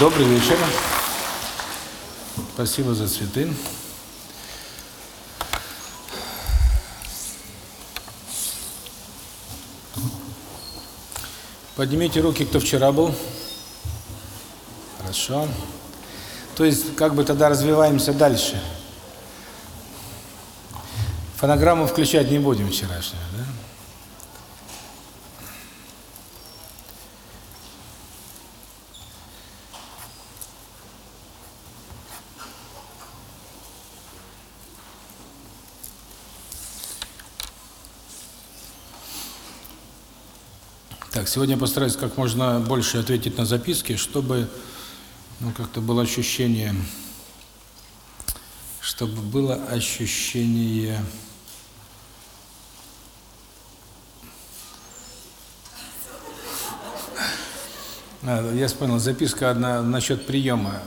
Добрый вечер. Спасибо за цветы. Поднимите руки, кто вчера был. Хорошо. То есть, как бы тогда развиваемся дальше. Фонограмму включать не будем вчерашнюю, да? Так, сегодня постараюсь как можно больше ответить на записки, чтобы ну как-то было ощущение, чтобы было ощущение А, я понял, записка одна насчет приема.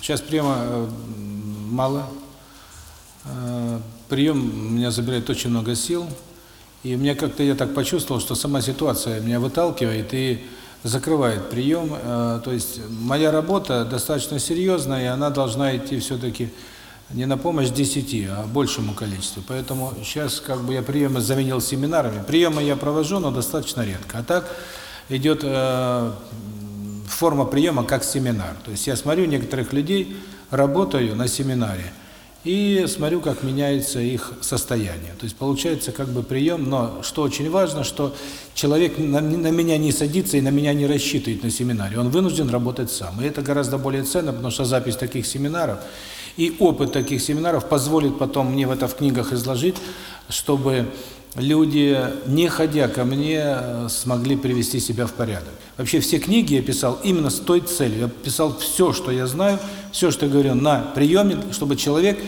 Сейчас приема э, мало. Э, Прием меня забирает очень много сил. И мне как-то я так почувствовал, что сама ситуация меня выталкивает и закрывает прием. Э, то есть моя работа достаточно серьезная, и она должна идти все-таки не на помощь десяти, а большему количеству. Поэтому сейчас как бы я приемы заменил семинарами. Приемы я провожу, но достаточно редко. А так идет э, форма приема как семинар. То есть я смотрю некоторых людей, работаю на семинаре и смотрю, как меняется их состояние. То есть получается как бы прием, но что очень важно, что человек на, на меня не садится и на меня не рассчитывает на семинаре. Он вынужден работать сам. И это гораздо более ценно, потому что запись таких семинаров и опыт таких семинаров позволит потом мне в это в книгах изложить, чтобы люди, не ходя ко мне, смогли привести себя в порядок. Вообще все книги я писал именно с той целью. Я писал все, что я знаю, все, что я говорю на приеме, чтобы человек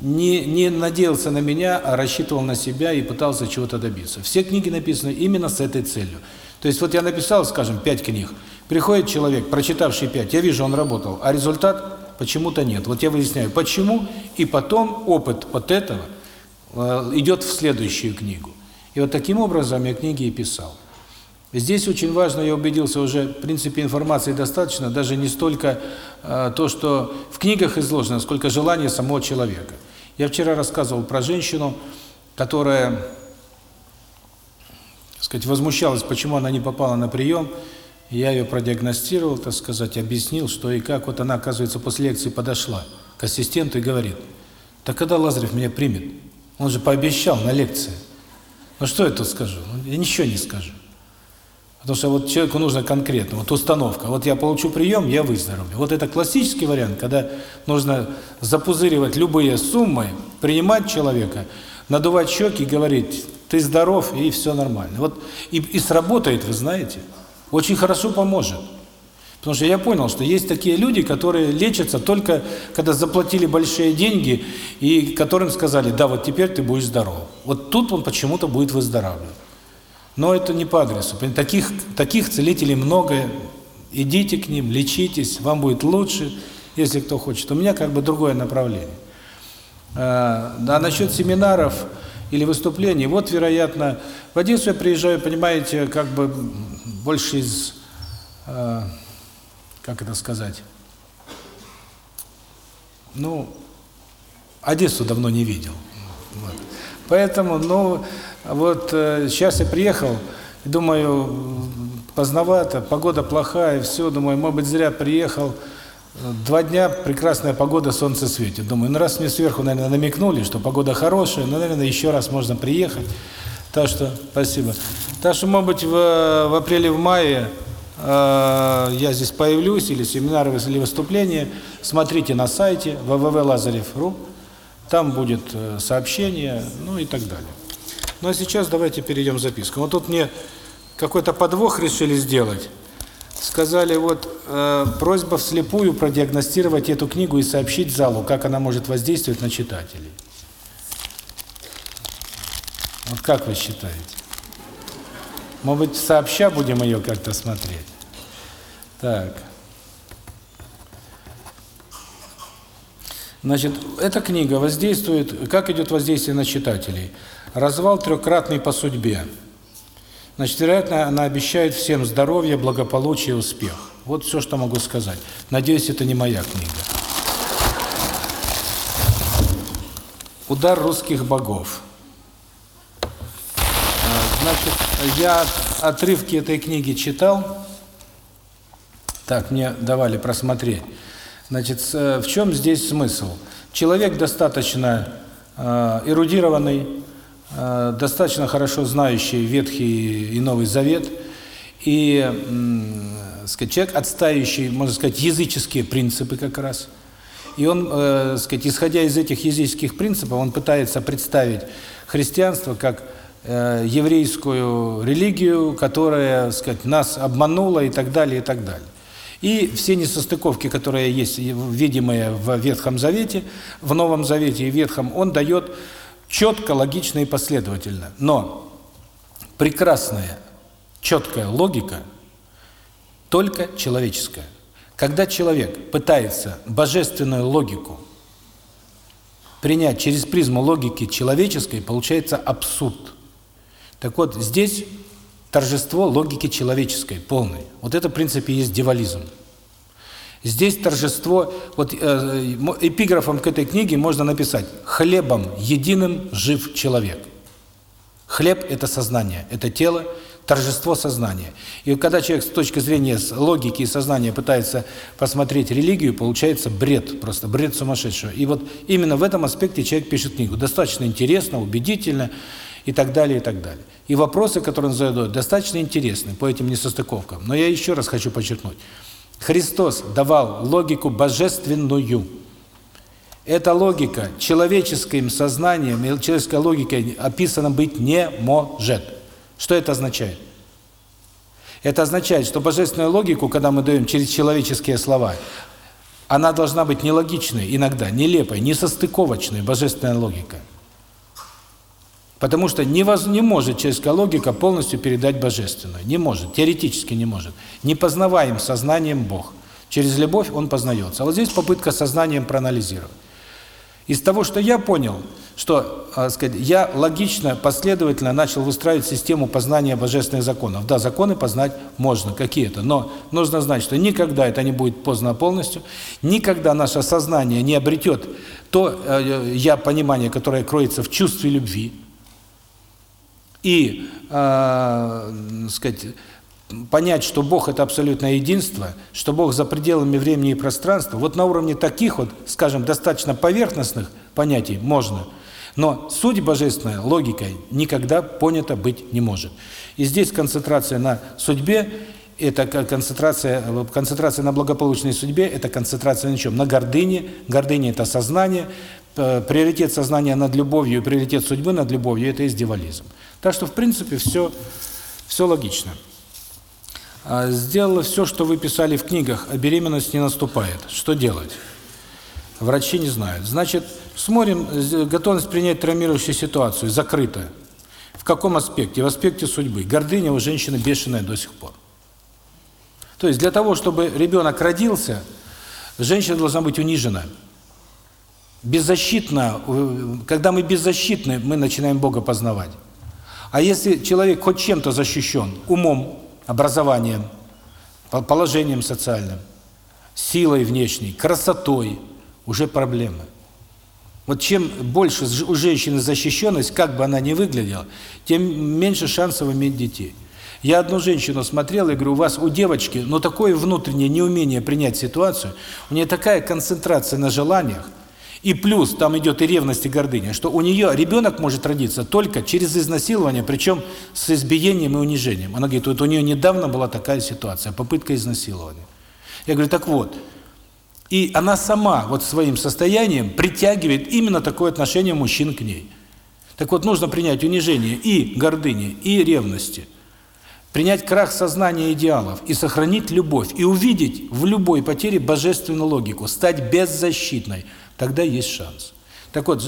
не, не надеялся на меня, а рассчитывал на себя и пытался чего-то добиться. Все книги написаны именно с этой целью. То есть вот я написал, скажем, пять книг, приходит человек, прочитавший пять, я вижу, он работал, а результат почему-то нет. Вот я выясняю, почему, и потом опыт вот этого – Э, идет в следующую книгу. И вот таким образом я книги и писал. Здесь очень важно, я убедился уже, в принципе, информации достаточно, даже не столько э, то, что в книгах изложено, сколько желание самого человека. Я вчера рассказывал про женщину, которая, так сказать, возмущалась, почему она не попала на прием. Я ее продиагностировал, так сказать, объяснил, что и как. Вот она, оказывается, после лекции подошла к ассистенту и говорит, "Так когда Лазарев меня примет?» Он же пообещал на лекции. Ну что я тут скажу? Ну, я ничего не скажу. Потому что вот человеку нужно конкретно, вот установка. Вот я получу прием, я выздоровлю. Вот это классический вариант, когда нужно запузыривать любые суммы, принимать человека, надувать щеки говорить, ты здоров, и все нормально. Вот и, и сработает, вы знаете, очень хорошо поможет. Потому что я понял, что есть такие люди, которые лечатся только когда заплатили большие деньги и которым сказали, да, вот теперь ты будешь здоров. Вот тут он почему-то будет выздоравливать. Но это не по адресу. Таких, таких целителей много. Идите к ним, лечитесь, вам будет лучше, если кто хочет. У меня как бы другое направление. А, насчет семинаров или выступлений, вот, вероятно, в Одессу я приезжаю, понимаете, как бы больше из... А, как это сказать, ну, Одессу давно не видел. Вот. Поэтому, ну, вот э, сейчас я приехал, думаю, поздновато, погода плохая, все, думаю, может быть, зря приехал. Два дня прекрасная погода, солнце светит. Думаю, ну раз мне сверху, наверное, намекнули, что погода хорошая, ну, наверное, еще раз можно приехать. Так что, спасибо. Так что, может быть, в, в апреле, в мае Э, я здесь появлюсь, или семинары, или выступления, смотрите на сайте www.lazarev.ru, там будет э, сообщение, ну и так далее. Ну а сейчас давайте перейдем к запискам. Вот тут мне какой-то подвох решили сделать. Сказали, вот э, просьба вслепую продиагностировать эту книгу и сообщить залу, как она может воздействовать на читателей. Вот как вы считаете? Может быть, сообща будем ее как-то смотреть? Так. Значит, эта книга воздействует, как идет воздействие на читателей? Развал трехкратный по судьбе. Значит, вероятно, она обещает всем здоровье, благополучие, успех. Вот все, что могу сказать. Надеюсь, это не моя книга. Удар русских богов. Значит, я отрывки этой книги читал. Так, мне давали просмотреть. Значит, в чем здесь смысл? Человек достаточно э, эрудированный, э, достаточно хорошо знающий Ветхий и Новый Завет, и, э, сказать, человек, отстающий, можно сказать, языческие принципы как раз. И он, э, сказать, исходя из этих языческих принципов, он пытается представить христианство как э, еврейскую религию, которая, сказать, нас обманула и так далее, и так далее. И все несостыковки, которые есть, видимые в Ветхом Завете, в Новом Завете и Ветхом, он дает четко, логично и последовательно. Но прекрасная, четкая логика только человеческая. Когда человек пытается божественную логику принять через призму логики человеческой, получается абсурд. Так вот, здесь торжество логики человеческой, полной. Вот это, в принципе, есть дивализм. Здесь торжество, вот э, эпиграфом к этой книге можно написать «Хлебом единым жив человек». Хлеб – это сознание, это тело, торжество сознания. И когда человек с точки зрения логики и сознания пытается посмотреть религию, получается бред, просто бред сумасшедшего. И вот именно в этом аспекте человек пишет книгу. Достаточно интересно, убедительно, и так далее, и так далее. И вопросы, которые он задает, достаточно интересны по этим несостыковкам. Но я еще раз хочу подчеркнуть. Христос давал логику божественную. Эта логика человеческим сознанием, человеческой логикой описана быть не может. Что это означает? Это означает, что божественную логику, когда мы даем через человеческие слова, она должна быть нелогичной иногда, нелепой, несостыковочной, божественная логика. Потому что не, воз, не может человеческая логика полностью передать божественную. Не может, теоретически не может. Не познаваем сознанием Бог. Через любовь он познается. А вот здесь попытка сознанием проанализировать. Из того, что я понял, что, э, сказать, я логично, последовательно начал выстраивать систему познания божественных законов. Да, законы познать можно, какие-то, но нужно знать, что никогда это не будет познано полностью, никогда наше сознание не обретет то э, я понимание, которое кроется в чувстве любви, и, э, сказать, понять, что Бог – это абсолютное единство, что Бог за пределами времени и пространства, вот на уровне таких вот, скажем, достаточно поверхностных понятий можно, но суть божественная логикой никогда понята быть не может. И здесь концентрация на судьбе – это концентрация, концентрация на благополучной судьбе, это концентрация на чем? На гордыне. Гордыня – это сознание, э, приоритет сознания над любовью, приоритет судьбы над любовью – это издевализм. Так что, в принципе, все, все логично. А, сделала все, что вы писали в книгах, а беременность не наступает. Что делать? Врачи не знают. Значит, смотрим, готовность принять травмирующую ситуацию, закрыта. В каком аспекте? В аспекте судьбы. Гордыня у женщины бешеная до сих пор. То есть для того, чтобы ребенок родился, женщина должна быть унижена. Беззащитна. Когда мы беззащитны, мы начинаем Бога познавать. А если человек хоть чем-то защищен, умом, образованием, положением социальным, силой внешней, красотой, уже проблемы. Вот чем больше у женщины защищенность, как бы она ни выглядела, тем меньше шансов иметь детей. Я одну женщину смотрел и говорю, у вас, у девочки, но ну, такое внутреннее неумение принять ситуацию, у нее такая концентрация на желаниях, и плюс там идет и ревность, и гордыня, что у нее ребенок может родиться только через изнасилование, причем с избиением и унижением. Она говорит, вот у нее недавно была такая ситуация, попытка изнасилования. Я говорю, так вот, и она сама вот своим состоянием притягивает именно такое отношение мужчин к ней. Так вот, нужно принять унижение и гордыни, и ревности, принять крах сознания идеалов и сохранить любовь, и увидеть в любой потере божественную логику, стать беззащитной – тогда есть шанс. Так вот,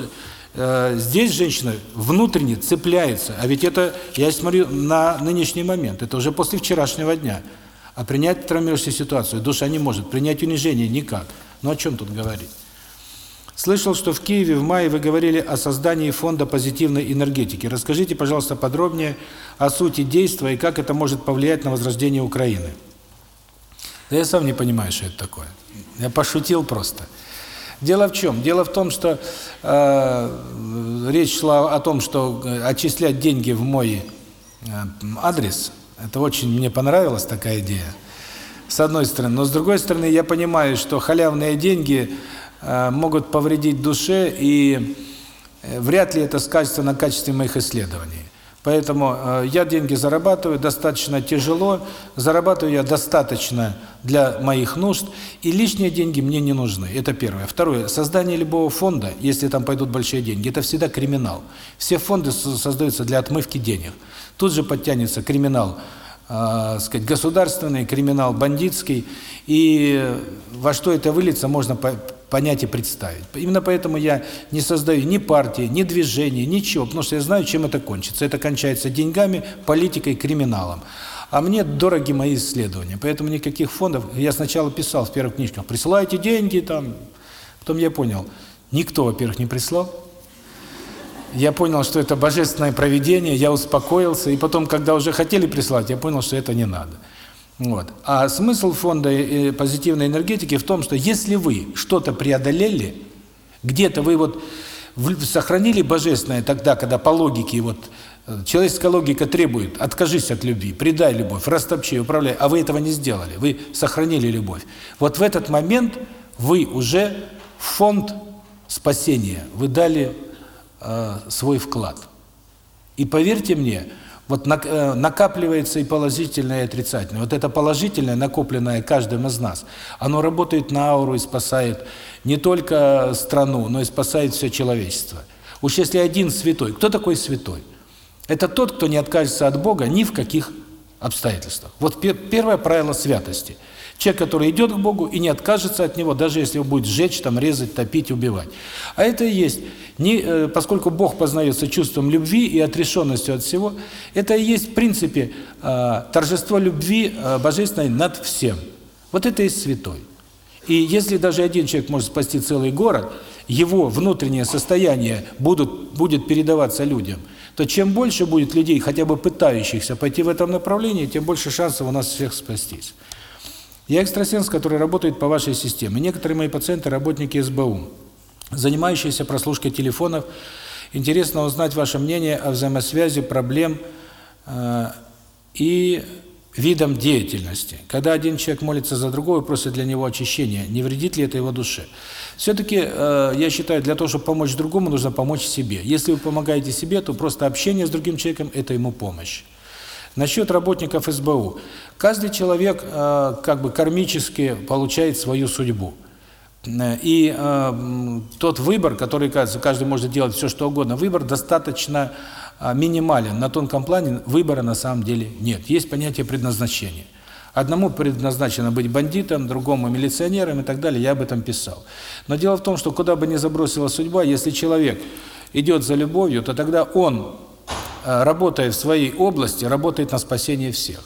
э, здесь женщина внутренне цепляется, а ведь это, я смотрю на нынешний момент, это уже после вчерашнего дня. А принять травмирующую ситуацию душа не может, принять унижение никак. Ну о чем тут говорить? Слышал, что в Киеве в мае вы говорили о создании фонда позитивной энергетики. Расскажите, пожалуйста, подробнее о сути действия и как это может повлиять на возрождение Украины. Да я сам не понимаю, что это такое. Я пошутил просто. Дело в чем? Дело в том, что э, речь шла о том, что э, отчислять деньги в мой э, адрес, это очень мне понравилась такая идея, с одной стороны. Но с другой стороны, я понимаю, что халявные деньги э, могут повредить душе, и э, вряд ли это скажется на качестве моих исследований. Поэтому э, я деньги зарабатываю достаточно тяжело, зарабатываю я достаточно для моих нужд, и лишние деньги мне не нужны. Это первое. Второе. Создание любого фонда, если там пойдут большие деньги, это всегда криминал. Все фонды создаются для отмывки денег. Тут же подтянется криминал, э, сказать, государственный, криминал бандитский, и во что это выльется, можно понять и представить. Именно поэтому я не создаю ни партии, ни движения, ничего, потому что я знаю, чем это кончится. Это кончается деньгами, политикой, криминалом. А мне дороги мои исследования, поэтому никаких фондов. Я сначала писал в первых книжках, присылайте деньги, там. Потом я понял, никто, во-первых, не прислал. Я понял, что это божественное проведение, я успокоился, и потом, когда уже хотели прислать, я понял, что это не надо. Вот. А смысл фонда э, позитивной энергетики в том, что если вы что-то преодолели, где-то вы вот сохранили божественное тогда, когда по логике вот э, человеческая логика требует: откажись от любви, предай любовь, растопчи, управляй, а вы этого не сделали. Вы сохранили любовь. Вот в этот момент вы уже фонд спасения, вы дали э, свой вклад. И поверьте мне, вот э, накапливается и положительное, и отрицательное. Вот это положительное, накопленное каждым из нас, оно работает на ауру и спасает не только страну, но и спасает все человечество. Уж если один святой, кто такой святой? Это тот, кто не откажется от Бога ни в каких обстоятельствах. Вот первое правило святости – Человек, который идет к Богу и не откажется от Него, даже если его будет сжечь, там, резать, топить, убивать. А это и есть, не, э, поскольку Бог познается чувством любви и отрешенностью от всего, это и есть в принципе э, торжество любви э, божественной над всем. Вот это и святой. И если даже один человек может спасти целый город, его внутреннее состояние будут, будет передаваться людям, то чем больше будет людей, хотя бы пытающихся пойти в этом направлении, тем больше шансов у нас всех спастись. Я экстрасенс, который работает по вашей системе. Некоторые мои пациенты – работники СБУ, занимающиеся прослушкой телефонов. Интересно узнать ваше мнение о взаимосвязи проблем э, и видом деятельности. Когда один человек молится за другого и просит для него очищения, не вредит ли это его душе? Все-таки, э, я считаю, для того, чтобы помочь другому, нужно помочь себе. Если вы помогаете себе, то просто общение с другим человеком – это ему помощь. Насчет работников СБУ. Каждый человек э, как бы кармически получает свою судьбу. Э, и э, тот выбор, который, каждый может делать все, что угодно, выбор достаточно э, минимален. На тонком плане выбора на самом деле нет. Есть понятие предназначения. Одному предназначено быть бандитом, другому милиционером и так далее, я об этом писал. Но дело в том, что куда бы ни забросила судьба, если человек идет за любовью, то тогда он работая в своей области, работает на спасение всех.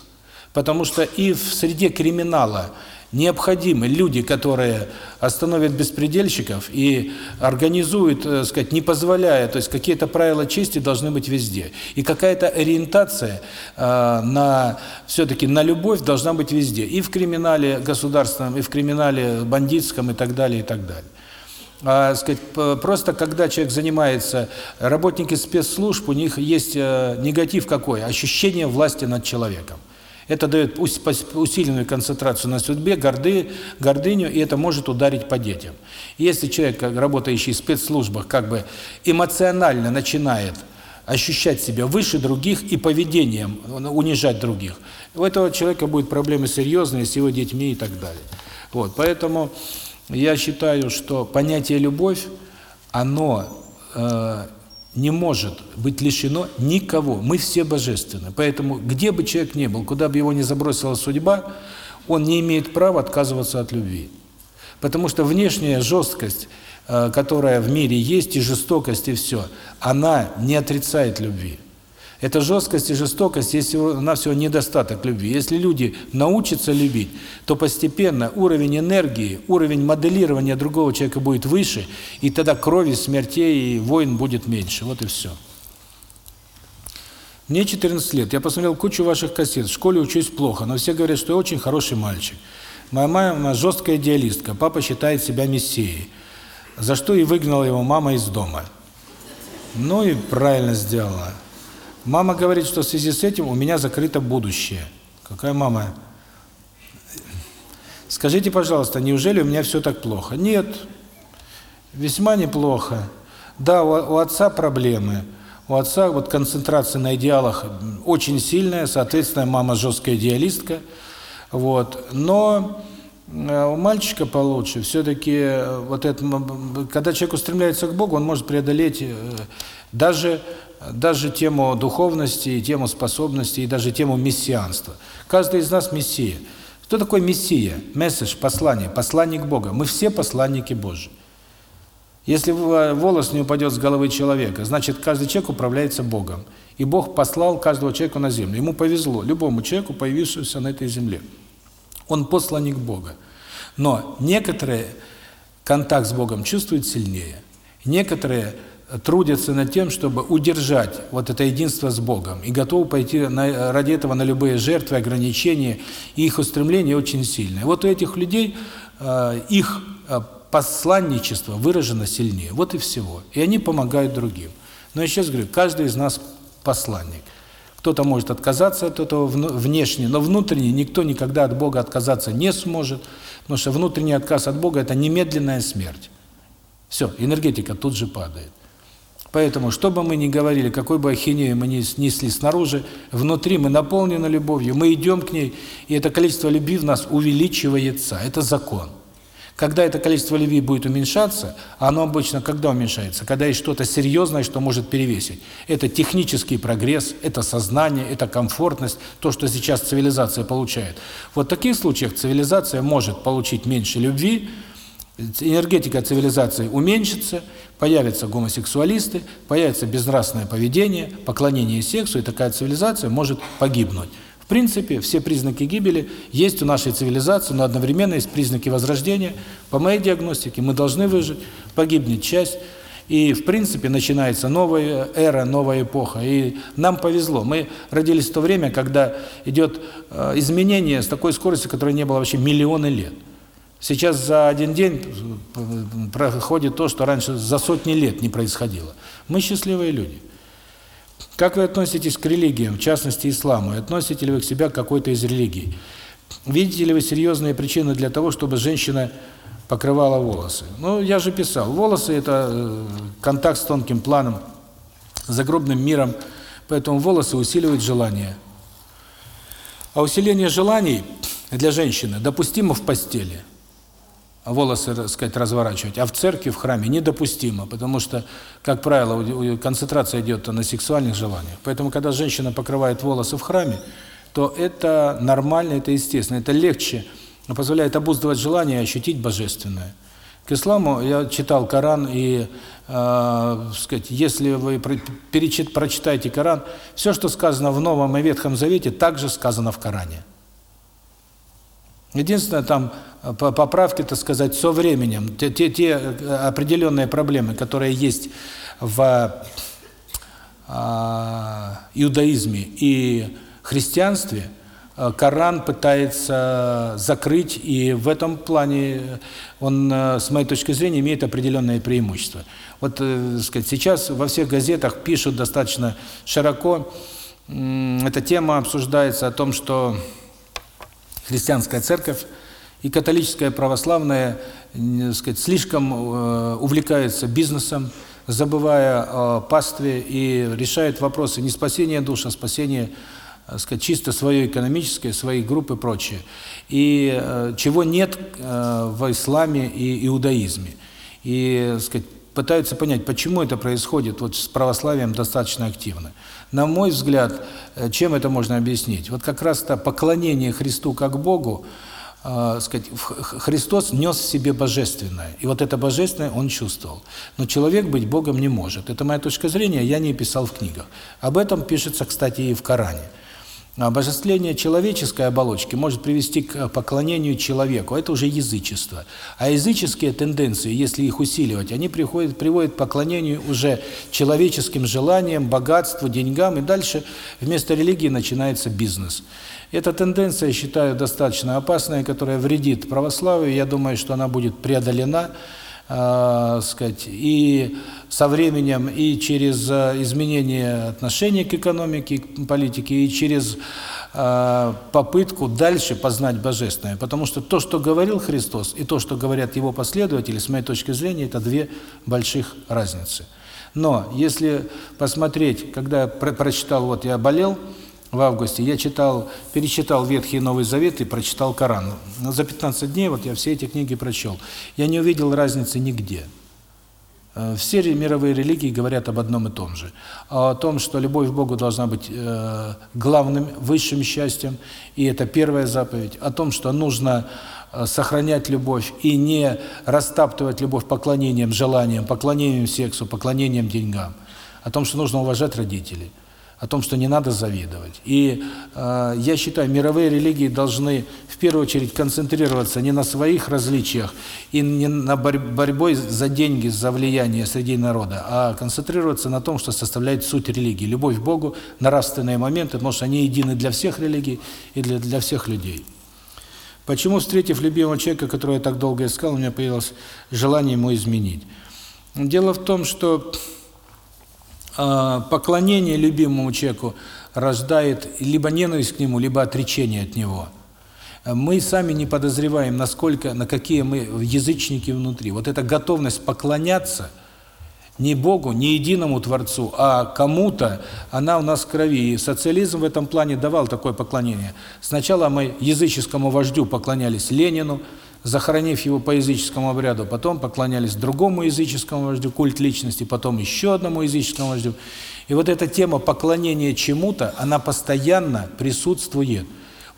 Потому что и в среде криминала необходимы люди, которые остановят беспредельщиков и организуют, так э, сказать, не позволяя, то есть какие-то правила чести должны быть везде. И какая-то ориентация э, на все-таки на любовь должна быть везде. И в криминале государственном, и в криминале бандитском, и так далее, и так далее а, сказать, просто когда человек занимается, работники спецслужб, у них есть э, негатив какой? Ощущение власти над человеком. Это дает усиленную концентрацию на судьбе, горды, гордыню, и это может ударить по детям. Если человек, работающий в спецслужбах, как бы эмоционально начинает ощущать себя выше других и поведением унижать других, у этого человека будут проблемы серьезные с его детьми и так далее. Вот, поэтому я считаю, что понятие «любовь», оно э, не может быть лишено никого. Мы все божественны. Поэтому где бы человек ни был, куда бы его ни забросила судьба, он не имеет права отказываться от любви. Потому что внешняя жесткость, э, которая в мире есть, и жестокость, и все, она не отрицает любви. Это жесткость и жестокость, если у нас всего недостаток любви. Если люди научатся любить, то постепенно уровень энергии, уровень моделирования другого человека будет выше, и тогда крови, смертей и войн будет меньше. Вот и все. Мне 14 лет, я посмотрел кучу ваших кассет, в школе учусь плохо, но все говорят, что я очень хороший мальчик. Моя мама жесткая идеалистка, папа считает себя мессией, за что и выгнала его мама из дома. Ну и правильно сделала. Мама говорит, что в связи с этим у меня закрыто будущее. Какая мама? Скажите, пожалуйста, неужели у меня все так плохо? Нет, весьма неплохо. Да, у, отца проблемы. У отца вот концентрация на идеалах очень сильная, соответственно, мама жесткая идеалистка. Вот. Но э, у мальчика получше. Все-таки э, вот это, когда человек устремляется к Богу, он может преодолеть э, даже даже тему духовности, тему способностей, и даже тему мессианства. Каждый из нас мессия. Кто такой мессия? Месседж, послание, посланник Бога. Мы все посланники Божьи. Если волос не упадет с головы человека, значит, каждый человек управляется Богом. И Бог послал каждого человека на землю. Ему повезло, любому человеку, появившемуся на этой земле. Он посланник Бога. Но некоторые контакт с Богом чувствуют сильнее. Некоторые трудятся над тем, чтобы удержать вот это единство с Богом и готовы пойти на, ради этого на любые жертвы, ограничения, и их устремление очень сильное. Вот у этих людей э, их э, посланничество выражено сильнее. Вот и всего. И они помогают другим. Но я сейчас говорю, каждый из нас посланник. Кто-то может отказаться от этого внешне, но внутренне никто никогда от Бога отказаться не сможет, потому что внутренний отказ от Бога – это немедленная смерть. Все, энергетика тут же падает. Поэтому, что бы мы ни говорили, какой бы ахинею мы ни несли снаружи, внутри мы наполнены любовью, мы идем к ней, и это количество любви в нас увеличивается. Это закон. Когда это количество любви будет уменьшаться, оно обычно когда уменьшается? Когда есть что-то серьезное, что может перевесить. Это технический прогресс, это сознание, это комфортность, то, что сейчас цивилизация получает. Вот в таких случаях цивилизация может получить меньше любви, энергетика цивилизации уменьшится, появятся гомосексуалисты, появится безнравственное поведение, поклонение сексу, и такая цивилизация может погибнуть. В принципе, все признаки гибели есть у нашей цивилизации, но одновременно есть признаки возрождения. По моей диагностике мы должны выжить, погибнет часть, и в принципе начинается новая эра, новая эпоха. И нам повезло. Мы родились в то время, когда идет э, изменение с такой скоростью, которой не было вообще миллионы лет. Сейчас за один день проходит то, что раньше за сотни лет не происходило. Мы счастливые люди. Как вы относитесь к религиям, в частности исламу? И относите ли вы к себя к какой-то из религий? Видите ли вы серьезные причины для того, чтобы женщина покрывала волосы? Ну, я же писал, волосы – это э, контакт с тонким планом, загробным миром, поэтому волосы усиливают желание. А усиление желаний для женщины допустимо в постели – волосы, так сказать, разворачивать, а в церкви, в храме недопустимо, потому что, как правило, концентрация идет на сексуальных желаниях. Поэтому, когда женщина покрывает волосы в храме, то это нормально, это естественно, это легче, позволяет обуздывать желание и ощутить божественное. К исламу я читал Коран, и, э, сказать, если вы перечит, прочитаете Коран, все, что сказано в Новом и Ветхом Завете, также сказано в Коране. Единственное, там э, поправки, так сказать, со временем. Те, те, те э, определенные проблемы, которые есть в э, иудаизме и христианстве, э, Коран пытается закрыть, и в этом плане он, с моей точки зрения, имеет определенное преимущество. Вот, сказать, сейчас во всех газетах пишут достаточно широко, эта тема обсуждается о том, что христианская церковь и католическая православная, сказать, слишком э, увлекаются бизнесом, забывая о пастве и решают вопросы не спасения душ, а спасения э, сказать, чисто свое экономическое, своей группы и прочее. И э, чего нет в исламе и иудаизме. И сказать, пытаются понять, почему это происходит вот с православием достаточно активно. На мой взгляд, э, чем это можно объяснить? Вот как раз-то поклонение Христу как Богу э, сказать, Христос нес в себе божественное. И вот это божественное он чувствовал. Но человек быть Богом не может. Это моя точка зрения, я не писал в книгах. Об этом пишется, кстати, и в Коране. Обожествление человеческой оболочки может привести к поклонению человеку. Это уже язычество. А языческие тенденции, если их усиливать, они приходят, приводят к поклонению уже человеческим желаниям, богатству, деньгам. И дальше вместо религии начинается бизнес. Эта тенденция, я считаю, достаточно опасная, которая вредит православию. Я думаю, что она будет преодолена э, сказать, и со временем, и через э, изменение отношения к экономике, к политике, и через э, попытку дальше познать Божественное. Потому что то, что говорил Христос, и то, что говорят Его последователи, с моей точки зрения, это две больших разницы. Но если посмотреть, когда я прочитал, вот я болел, в августе, я читал, перечитал Ветхий и Новый Завет и прочитал Коран. За 15 дней вот я все эти книги прочел. Я не увидел разницы нигде. Э, все мировые религии говорят об одном и том же. О том, что любовь к Богу должна быть э, главным, высшим счастьем, и это первая заповедь. О том, что нужно э, сохранять любовь и не растаптывать любовь поклонением, желанием, поклонением сексу, поклонением деньгам. О том, что нужно уважать родителей о том, что не надо завидовать. И э, я считаю, мировые религии должны в первую очередь концентрироваться не на своих различиях и не на борь борьбой за деньги, за влияние среди народа, а концентрироваться на том, что составляет суть религии. Любовь к Богу, нравственные моменты, потому что они едины для всех религий и для, для всех людей. Почему, встретив любимого человека, которого я так долго искал, у меня появилось желание ему изменить? Дело в том, что поклонение любимому человеку рождает либо ненависть к нему, либо отречение от него. Мы сами не подозреваем, насколько, на какие мы язычники внутри. Вот эта готовность поклоняться не Богу, не единому Творцу, а кому-то, она у нас в крови. И социализм в этом плане давал такое поклонение. Сначала мы языческому вождю поклонялись Ленину, захоронив его по языческому обряду, потом поклонялись другому языческому вождю, культ личности, потом еще одному языческому вождю. И вот эта тема поклонения чему-то, она постоянно присутствует.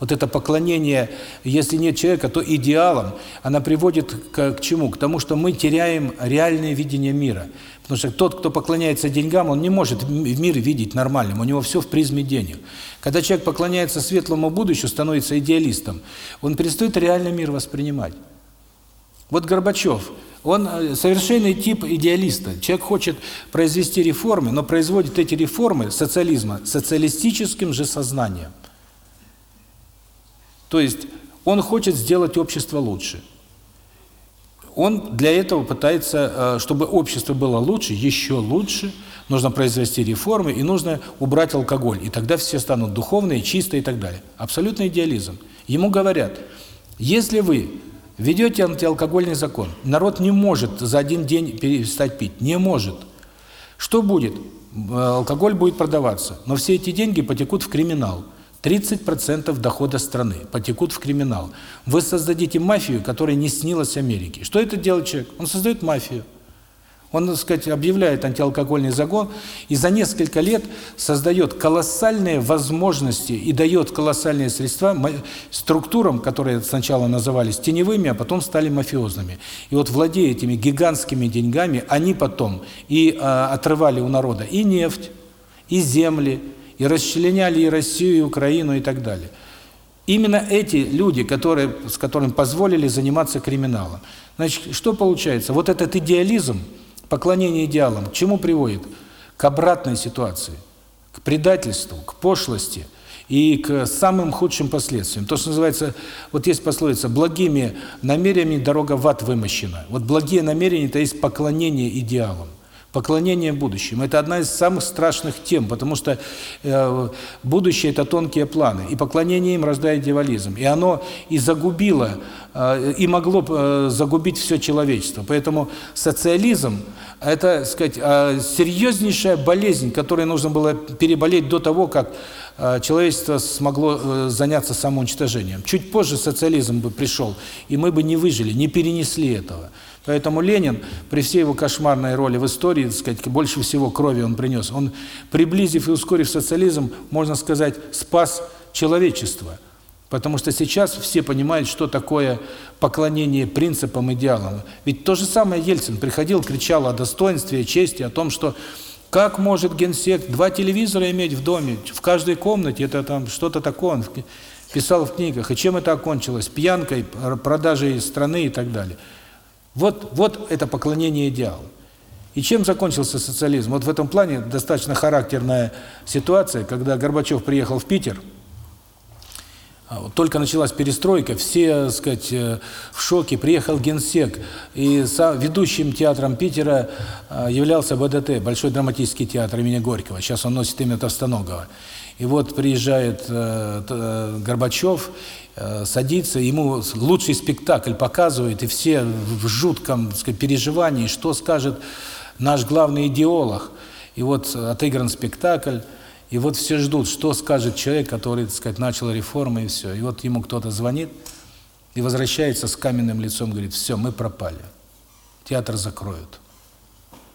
Вот это поклонение, если нет человека, то идеалом, она приводит к, к чему? К тому, что мы теряем реальное видение мира. Потому что тот, кто поклоняется деньгам, он не может мир видеть нормальным, у него все в призме денег. Когда человек поклоняется светлому будущему, становится идеалистом, он перестает реальный мир воспринимать. Вот Горбачев, он э, совершенный тип идеалиста. Человек хочет произвести реформы, но производит эти реформы социализма социалистическим же сознанием. То есть он хочет сделать общество лучше. Он для этого пытается, э, чтобы общество было лучше, еще лучше, нужно произвести реформы и нужно убрать алкоголь. И тогда все станут духовные, чистые и так далее. Абсолютный идеализм. Ему говорят, если вы ведете антиалкогольный закон, народ не может за один день перестать пить, не может. Что будет? Э, алкоголь будет продаваться, но все эти деньги потекут в криминал. 30% дохода страны потекут в криминал. Вы создадите мафию, которая не снилась Америке. Что это делает человек? Он создает мафию. Он, так сказать, объявляет антиалкогольный закон и за несколько лет создает колоссальные возможности и дает колоссальные средства структурам, которые сначала назывались теневыми, а потом стали мафиозными. И вот владея этими гигантскими деньгами, они потом и э, отрывали у народа и нефть, и земли, и расчленяли и Россию, и Украину, и так далее. Именно эти люди, которые, с которыми позволили заниматься криминалом. Значит, что получается? Вот этот идеализм, поклонение идеалам, к чему приводит? К обратной ситуации, к предательству, к пошлости и к самым худшим последствиям. То, что называется, вот есть пословица, благими намерениями дорога в ад вымощена. Вот благие намерения – это есть поклонение идеалам. Поклонение будущему – это одна из самых страшных тем, потому что э, будущее – это тонкие планы, и поклонение им рождает дьяволизм. И оно и загубило, э, и могло э, загубить все человечество. Поэтому социализм – это, сказать, э, серьезнейшая болезнь, которой нужно было переболеть до того, как э, человечество смогло э, заняться самоуничтожением. Чуть позже социализм бы пришел, и мы бы не выжили, не перенесли этого. Поэтому Ленин, при всей его кошмарной роли в истории, так сказать, больше всего крови он принес, он, приблизив и ускорив социализм, можно сказать, спас человечество. Потому что сейчас все понимают, что такое поклонение принципам, идеалам. Ведь то же самое Ельцин приходил, кричал о достоинстве, о чести, о том, что как может генсек два телевизора иметь в доме, в каждой комнате, это там что-то такое, он писал в книгах. И чем это окончилось? Пьянкой, продажей страны и так далее. Вот, вот это поклонение идеалу. И чем закончился социализм? Вот в этом плане достаточно характерная ситуация, когда Горбачев приехал в Питер – а только началась перестройка, все, так сказать, э, в шоке. Приехал генсек, и ведущим театром Питера э, являлся БДТ, Большой драматический театр имени Горького. Сейчас он носит имя Товстоногова. И вот приезжает э, Горбачев, садится, ему лучший спектакль показывает, и все в жутком сказать, переживании, что скажет наш главный идеолог. И вот отыгран спектакль. И вот все ждут, что скажет человек, который, так сказать, начал реформы и все. И вот ему кто-то звонит и возвращается с каменным лицом, говорит, все, мы пропали, театр закроют.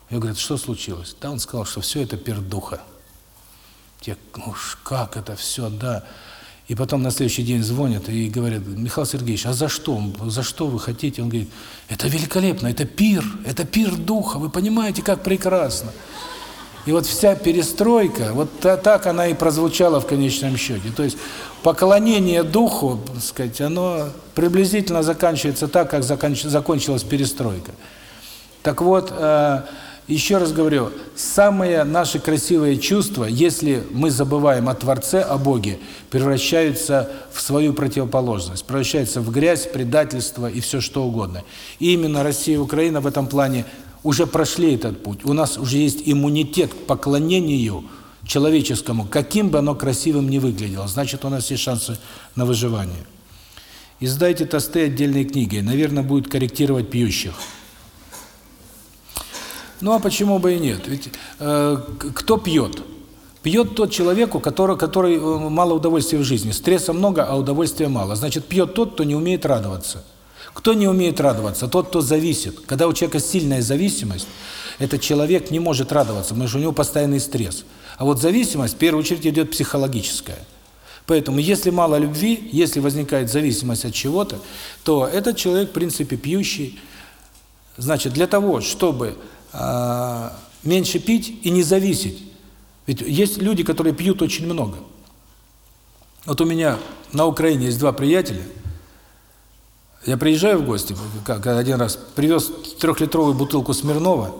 Я говорю, что случилось? Да, он сказал, что все это пердуха. Те, ну как это все, да. И потом на следующий день звонят и говорят, Михаил Сергеевич, а за что? За что вы хотите? Он говорит, это великолепно, это пир, это пир духа, вы понимаете, как прекрасно. И вот вся перестройка, вот так она и прозвучала в конечном счете. То есть поклонение духу, так сказать, оно приблизительно заканчивается так, как закончилась перестройка. Так вот, э, еще раз говорю, самые наши красивые чувства, если мы забываем о Творце, о Боге, превращаются в свою противоположность, превращаются в грязь, предательство и все что угодно. И именно Россия и Украина в этом плане уже прошли этот путь. У нас уже есть иммунитет к поклонению человеческому, каким бы оно красивым ни выглядело. Значит, у нас есть шансы на выживание. Издайте тосты отдельной книги. Наверное, будет корректировать пьющих. Ну а почему бы и нет? Ведь э, кто пьет? Пьет тот человек, у которого который э, мало удовольствия в жизни. Стресса много, а удовольствия мало. Значит, пьет тот, кто не умеет радоваться. Кто не умеет радоваться? Тот, кто зависит. Когда у человека сильная зависимость, этот человек не может радоваться, потому что у него постоянный стресс. А вот зависимость, в первую очередь, идет психологическая. Поэтому, если мало любви, если возникает зависимость от чего-то, то этот человек, в принципе, пьющий. Значит, для того, чтобы меньше пить и не зависеть, ведь есть люди, которые пьют очень много. Вот у меня на Украине есть два приятеля – я приезжаю в гости, как один раз, привез трехлитровую бутылку Смирнова,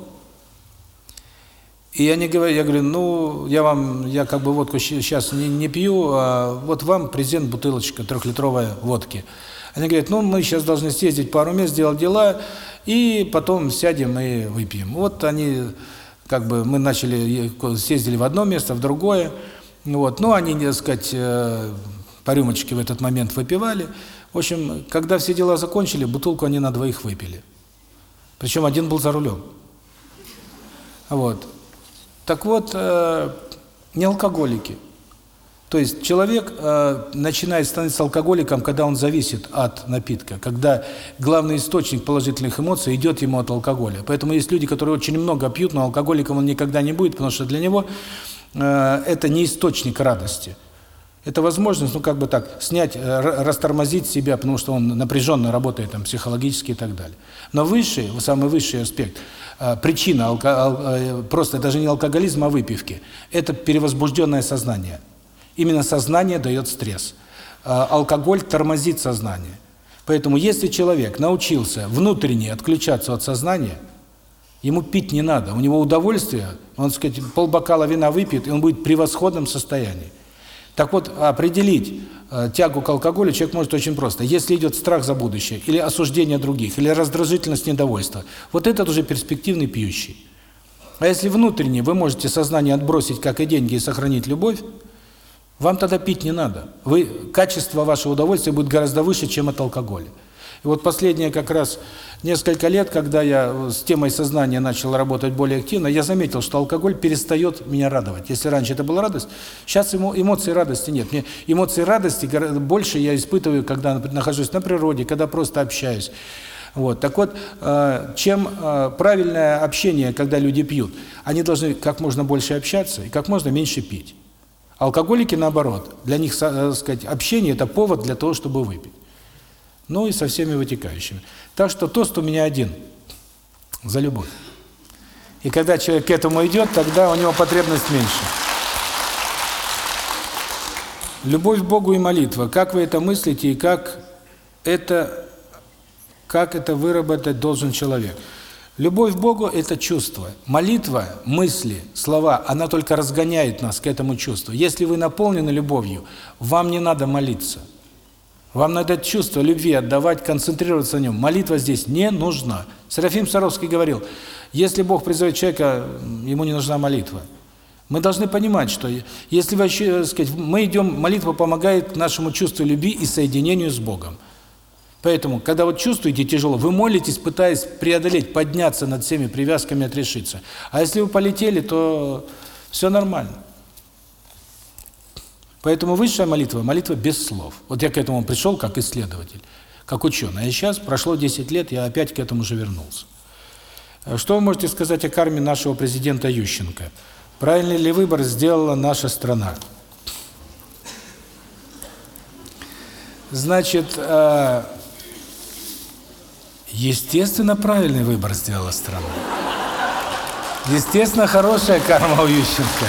и я не говорю, я говорю, ну, я вам, я как бы водку сейчас не, не пью, а вот вам презент бутылочка трехлитровая водки. Они говорят, ну, мы сейчас должны съездить пару мест, сделать дела, и потом сядем и выпьем. Вот они, как бы, мы начали, съездили в одно место, в другое, вот, ну, они, так сказать, э, по рюмочке в этот момент выпивали, в общем, когда все дела закончили, бутылку они на двоих выпили. Причем один был за рулем. Вот. Так вот, э, не алкоголики. То есть человек э, начинает становиться алкоголиком, когда он зависит от напитка, когда главный источник положительных эмоций идет ему от алкоголя. Поэтому есть люди, которые очень много пьют, но алкоголиком он никогда не будет, потому что для него э, это не источник радости. Это возможность, ну как бы так, снять, э, растормозить себя, потому что он напряженно работает там психологически и так далее. Но высший, самый высший аспект, э, причина э, просто даже не алкоголизм, а выпивки, это перевозбужденное сознание. Именно сознание дает стресс. Алкоголь тормозит сознание. Поэтому если человек научился внутренне отключаться от сознания, ему пить не надо, у него удовольствие, он, так сказать, полбокала вина выпьет, и он будет в превосходном состоянии. Так вот, определить э, тягу к алкоголю человек может очень просто. Если идет страх за будущее, или осуждение других, или раздражительность, недовольство, вот этот уже перспективный пьющий. А если внутренне вы можете сознание отбросить, как и деньги, и сохранить любовь, вам тогда пить не надо. Вы, качество вашего удовольствия будет гораздо выше, чем от алкоголя. И вот последние как раз несколько лет, когда я с темой сознания начал работать более активно, я заметил, что алкоголь перестает меня радовать. Если раньше это была радость, сейчас ему эмоций радости нет. Мне эмоции радости больше я испытываю, когда нахожусь на природе, когда просто общаюсь. Вот. Так вот, э, чем э, правильное общение, когда люди пьют, они должны как можно больше общаться и как можно меньше пить. Алкоголики, наоборот, для них, так сказать, общение – это повод для того, чтобы выпить. Ну и со всеми вытекающими. Так что тост у меня один – за любовь. И когда человек к этому идет, тогда у него потребность меньше. Любовь к Богу и молитва. Как вы это мыслите и как это как это выработать должен человек? Любовь к Богу – это чувство. Молитва, мысли, слова, она только разгоняет нас к этому чувству. Если вы наполнены любовью, вам не надо молиться. Вам надо чувство любви отдавать, концентрироваться на нем. Молитва здесь не нужна. Серафим Саровский говорил, если Бог призывает человека, ему не нужна молитва. Мы должны понимать, что если вообще, сказать, мы идем, молитва помогает нашему чувству любви и соединению с Богом. Поэтому, когда вот чувствуете тяжело, вы молитесь, пытаясь преодолеть, подняться над всеми привязками, отрешиться. А если вы полетели, то все нормально. Поэтому высшая молитва – молитва без слов. Вот я к этому пришел как исследователь, как ученый. А сейчас прошло 10 лет, я опять к этому же вернулся. Что вы можете сказать о карме нашего президента Ющенко? Правильный ли выбор сделала наша страна? Значит, э, естественно, правильный выбор сделала страна. Естественно, хорошая карма у Ющенко.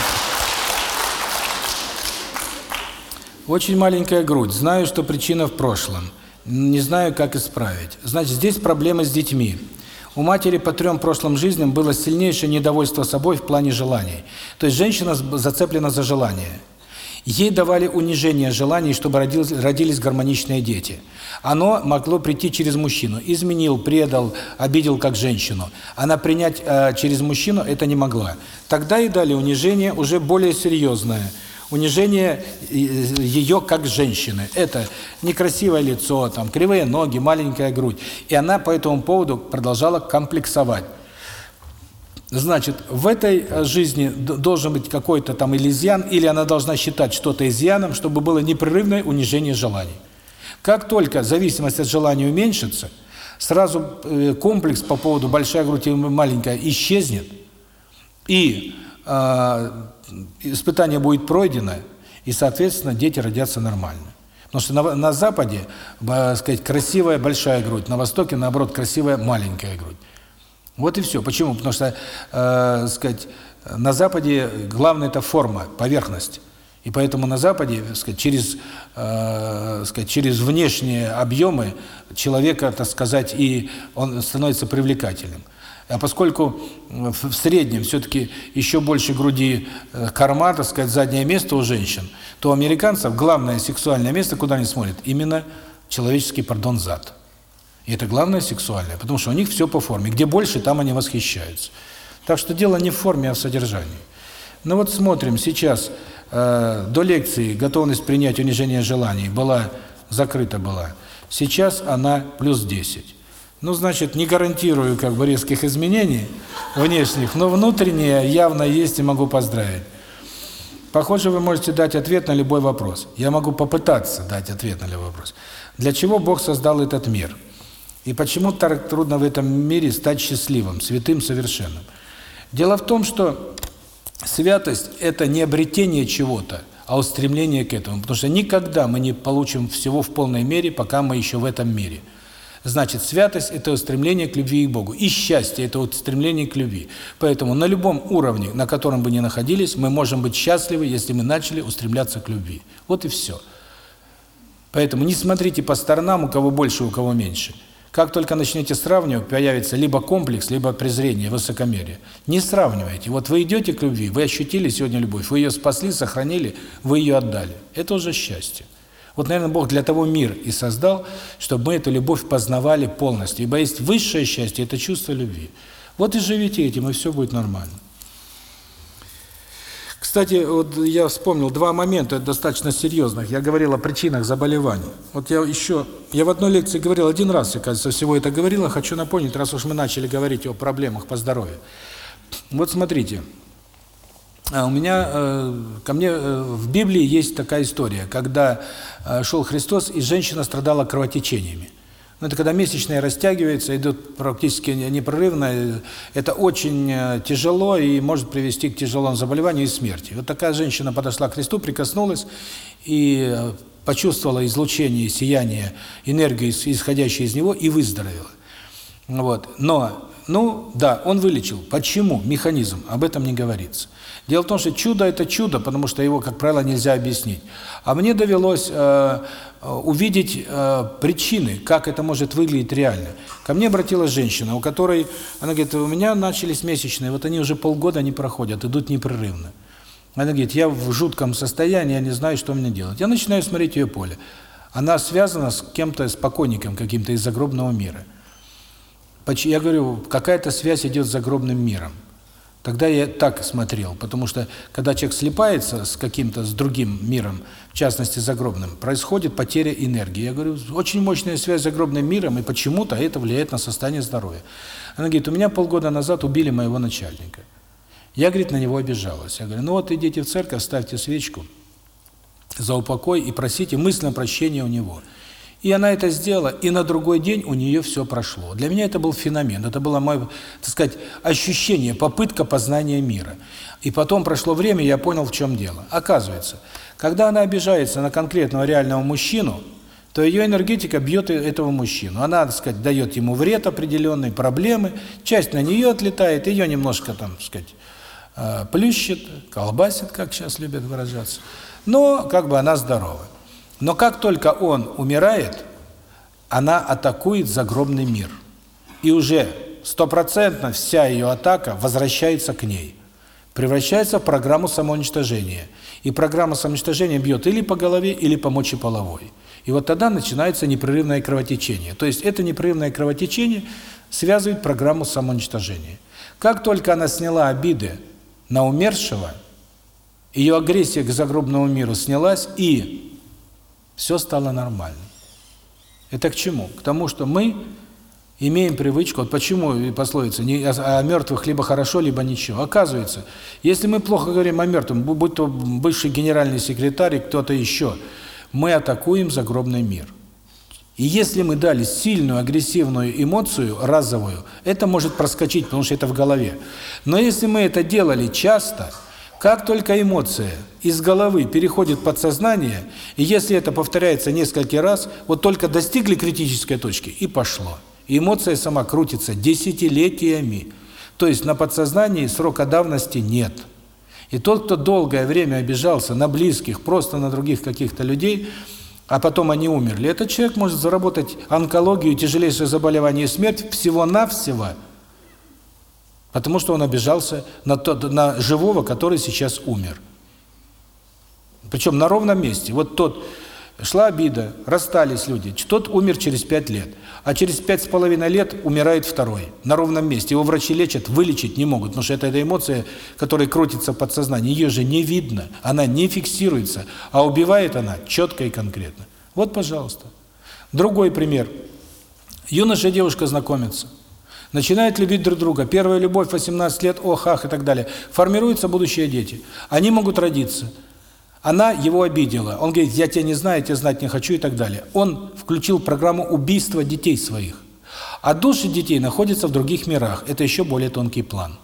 Очень маленькая грудь. Знаю, что причина в прошлом. Не знаю, как исправить. Значит, здесь проблемы с детьми. У матери по трем прошлым жизням было сильнейшее недовольство собой в плане желаний. То есть женщина зацеплена за желание. Ей давали унижение желаний, чтобы родились, родились гармоничные дети. Оно могло прийти через мужчину. Изменил, предал, обидел как женщину. Она принять э, через мужчину это не могла. Тогда и дали унижение уже более серьезное – унижение ее как женщины. Это некрасивое лицо, там кривые ноги, маленькая грудь. И она по этому поводу продолжала комплексовать. Значит, в этой жизни должен быть какой-то там или изъян, или она должна считать что-то изъяном, чтобы было непрерывное унижение желаний. Как только зависимость от желания уменьшится, сразу э, комплекс по поводу большая грудь и маленькая исчезнет, и э, испытание будет пройдено, и, соответственно, дети родятся нормально. Потому что на, на Западе, э, сказать, красивая большая грудь, на Востоке, наоборот, красивая маленькая грудь. Вот и все. Почему? Потому что, э, сказать, на Западе главное это форма, поверхность. И поэтому на Западе, сказать, через, э, сказать, через внешние объемы человека, так сказать, и он становится привлекательным. А поскольку в среднем все-таки еще больше груди э, корма, так сказать, заднее место у женщин, то у американцев главное сексуальное место, куда они смотрят, именно человеческий, пардон, зад. И это главное сексуальное, потому что у них все по форме. Где больше, там они восхищаются. Так что дело не в форме, а в содержании. Ну вот смотрим, сейчас э, до лекции готовность принять унижение желаний была закрыта была. Сейчас она плюс 10. Ну, значит, не гарантирую как бы резких изменений внешних, но внутренние явно есть и могу поздравить. Похоже, вы можете дать ответ на любой вопрос. Я могу попытаться дать ответ на любой вопрос. Для чего Бог создал этот мир? И почему так трудно в этом мире стать счастливым, святым, совершенным? Дело в том, что святость – это не обретение чего-то, а устремление к этому. Потому что никогда мы не получим всего в полной мере, пока мы еще в этом мире – Значит, святость – это стремление к любви к Богу. И счастье – это вот стремление к любви. Поэтому на любом уровне, на котором бы ни находились, мы можем быть счастливы, если мы начали устремляться к любви. Вот и все. Поэтому не смотрите по сторонам, у кого больше, у кого меньше. Как только начнете сравнивать, появится либо комплекс, либо презрение, высокомерие. Не сравнивайте. Вот вы идете к любви, вы ощутили сегодня любовь, вы ее спасли, сохранили, вы ее отдали. Это уже счастье. Вот, наверное, Бог для того мир и создал, чтобы мы эту любовь познавали полностью. Ибо есть высшее счастье – это чувство любви. Вот и живите этим, и все будет нормально. Кстати, вот я вспомнил два момента достаточно серьезных. Я говорил о причинах заболеваний. Вот я еще, я в одной лекции говорил один раз, я, кажется, всего это говорил, а хочу напомнить, раз уж мы начали говорить о проблемах по здоровью. Вот смотрите, а у меня, э, ко мне э, в Библии есть такая история, когда э, шел Христос, и женщина страдала кровотечениями. Но это когда месячные растягиваются, идут практически непрерывно, это очень э, тяжело и может привести к тяжелому заболеванию и смерти. Вот такая женщина подошла к кресту, прикоснулась и э, почувствовала излучение, сияние, энергию, исходящую из него, и выздоровела. Вот. Но, ну, да, он вылечил. Почему? Механизм. Об этом не говорится. Дело в том, что чудо – это чудо, потому что его, как правило, нельзя объяснить. А мне довелось э, э, увидеть э, причины, как это может выглядеть реально. Ко мне обратилась женщина, у которой, она говорит, у меня начались месячные, вот они уже полгода не проходят, идут непрерывно. Она говорит, я в жутком состоянии, я не знаю, что мне делать. Я начинаю смотреть ее поле. Она связана с кем-то, с покойником каким-то из загробного мира. Я говорю, какая-то связь идет с загробным миром. Тогда я так смотрел, потому что когда человек слипается с каким-то, с другим миром, в частности загробным, происходит потеря энергии. Я говорю, очень мощная связь с загробным миром, и почему-то это влияет на состояние здоровья. Она говорит, у меня полгода назад убили моего начальника. Я, говорит, на него обижалась. Я говорю, ну вот идите в церковь, ставьте свечку за упокой и просите мысленное прощения у него. И она это сделала, и на другой день у нее все прошло. Для меня это был феномен, это было мое, так сказать, ощущение, попытка познания мира. И потом прошло время, я понял, в чем дело. Оказывается, когда она обижается на конкретного реального мужчину, то ее энергетика бьет этого мужчину. Она, так сказать, дает ему вред определенный, проблемы, часть на нее отлетает, ее немножко, там, так сказать, э, плющит, колбасит, как сейчас любят выражаться. Но как бы она здорова. Но как только он умирает, она атакует загробный мир. И уже стопроцентно вся ее атака возвращается к ней. Превращается в программу самоуничтожения. И программа самоуничтожения бьет или по голове, или по моче половой. И вот тогда начинается непрерывное кровотечение. То есть это непрерывное кровотечение связывает программу самоуничтожения. Как только она сняла обиды на умершего, ее агрессия к загробному миру снялась, и все стало нормально. Это к чему? К тому, что мы имеем привычку, вот почему пословица, не, о, о мертвых либо хорошо, либо ничего. Оказывается, если мы плохо говорим о мертвом, будь то бывший генеральный секретарь, кто-то еще, мы атакуем загробный мир. И если мы дали сильную агрессивную эмоцию, разовую, это может проскочить, потому что это в голове. Но если мы это делали часто, как только эмоция из головы переходит в подсознание, и если это повторяется несколько раз, вот только достигли критической точки, и пошло. Эмоция сама крутится десятилетиями. То есть на подсознании срока давности нет. И тот, кто долгое время обижался на близких, просто на других каких-то людей, а потом они умерли, этот человек может заработать онкологию, тяжелейшее заболевание и смерть всего-навсего – Потому что он обижался на, тот, на живого, который сейчас умер. Причем на ровном месте. Вот тот, шла обида, расстались люди, тот умер через пять лет. А через пять с половиной лет умирает второй, на ровном месте. Его врачи лечат, вылечить не могут, потому что это эта эмоция, которая крутится в подсознании, ее же не видно, она не фиксируется, а убивает она четко и конкретно. Вот, пожалуйста. Другой пример. Юноша и девушка знакомятся начинают любить друг друга. Первая любовь, 18 лет, ох, ах и так далее. Формируются будущие дети. Они могут родиться. Она его обидела. Он говорит, я тебя не знаю, я тебя знать не хочу и так далее. Он включил программу убийства детей своих. А души детей находятся в других мирах. Это еще более тонкий план.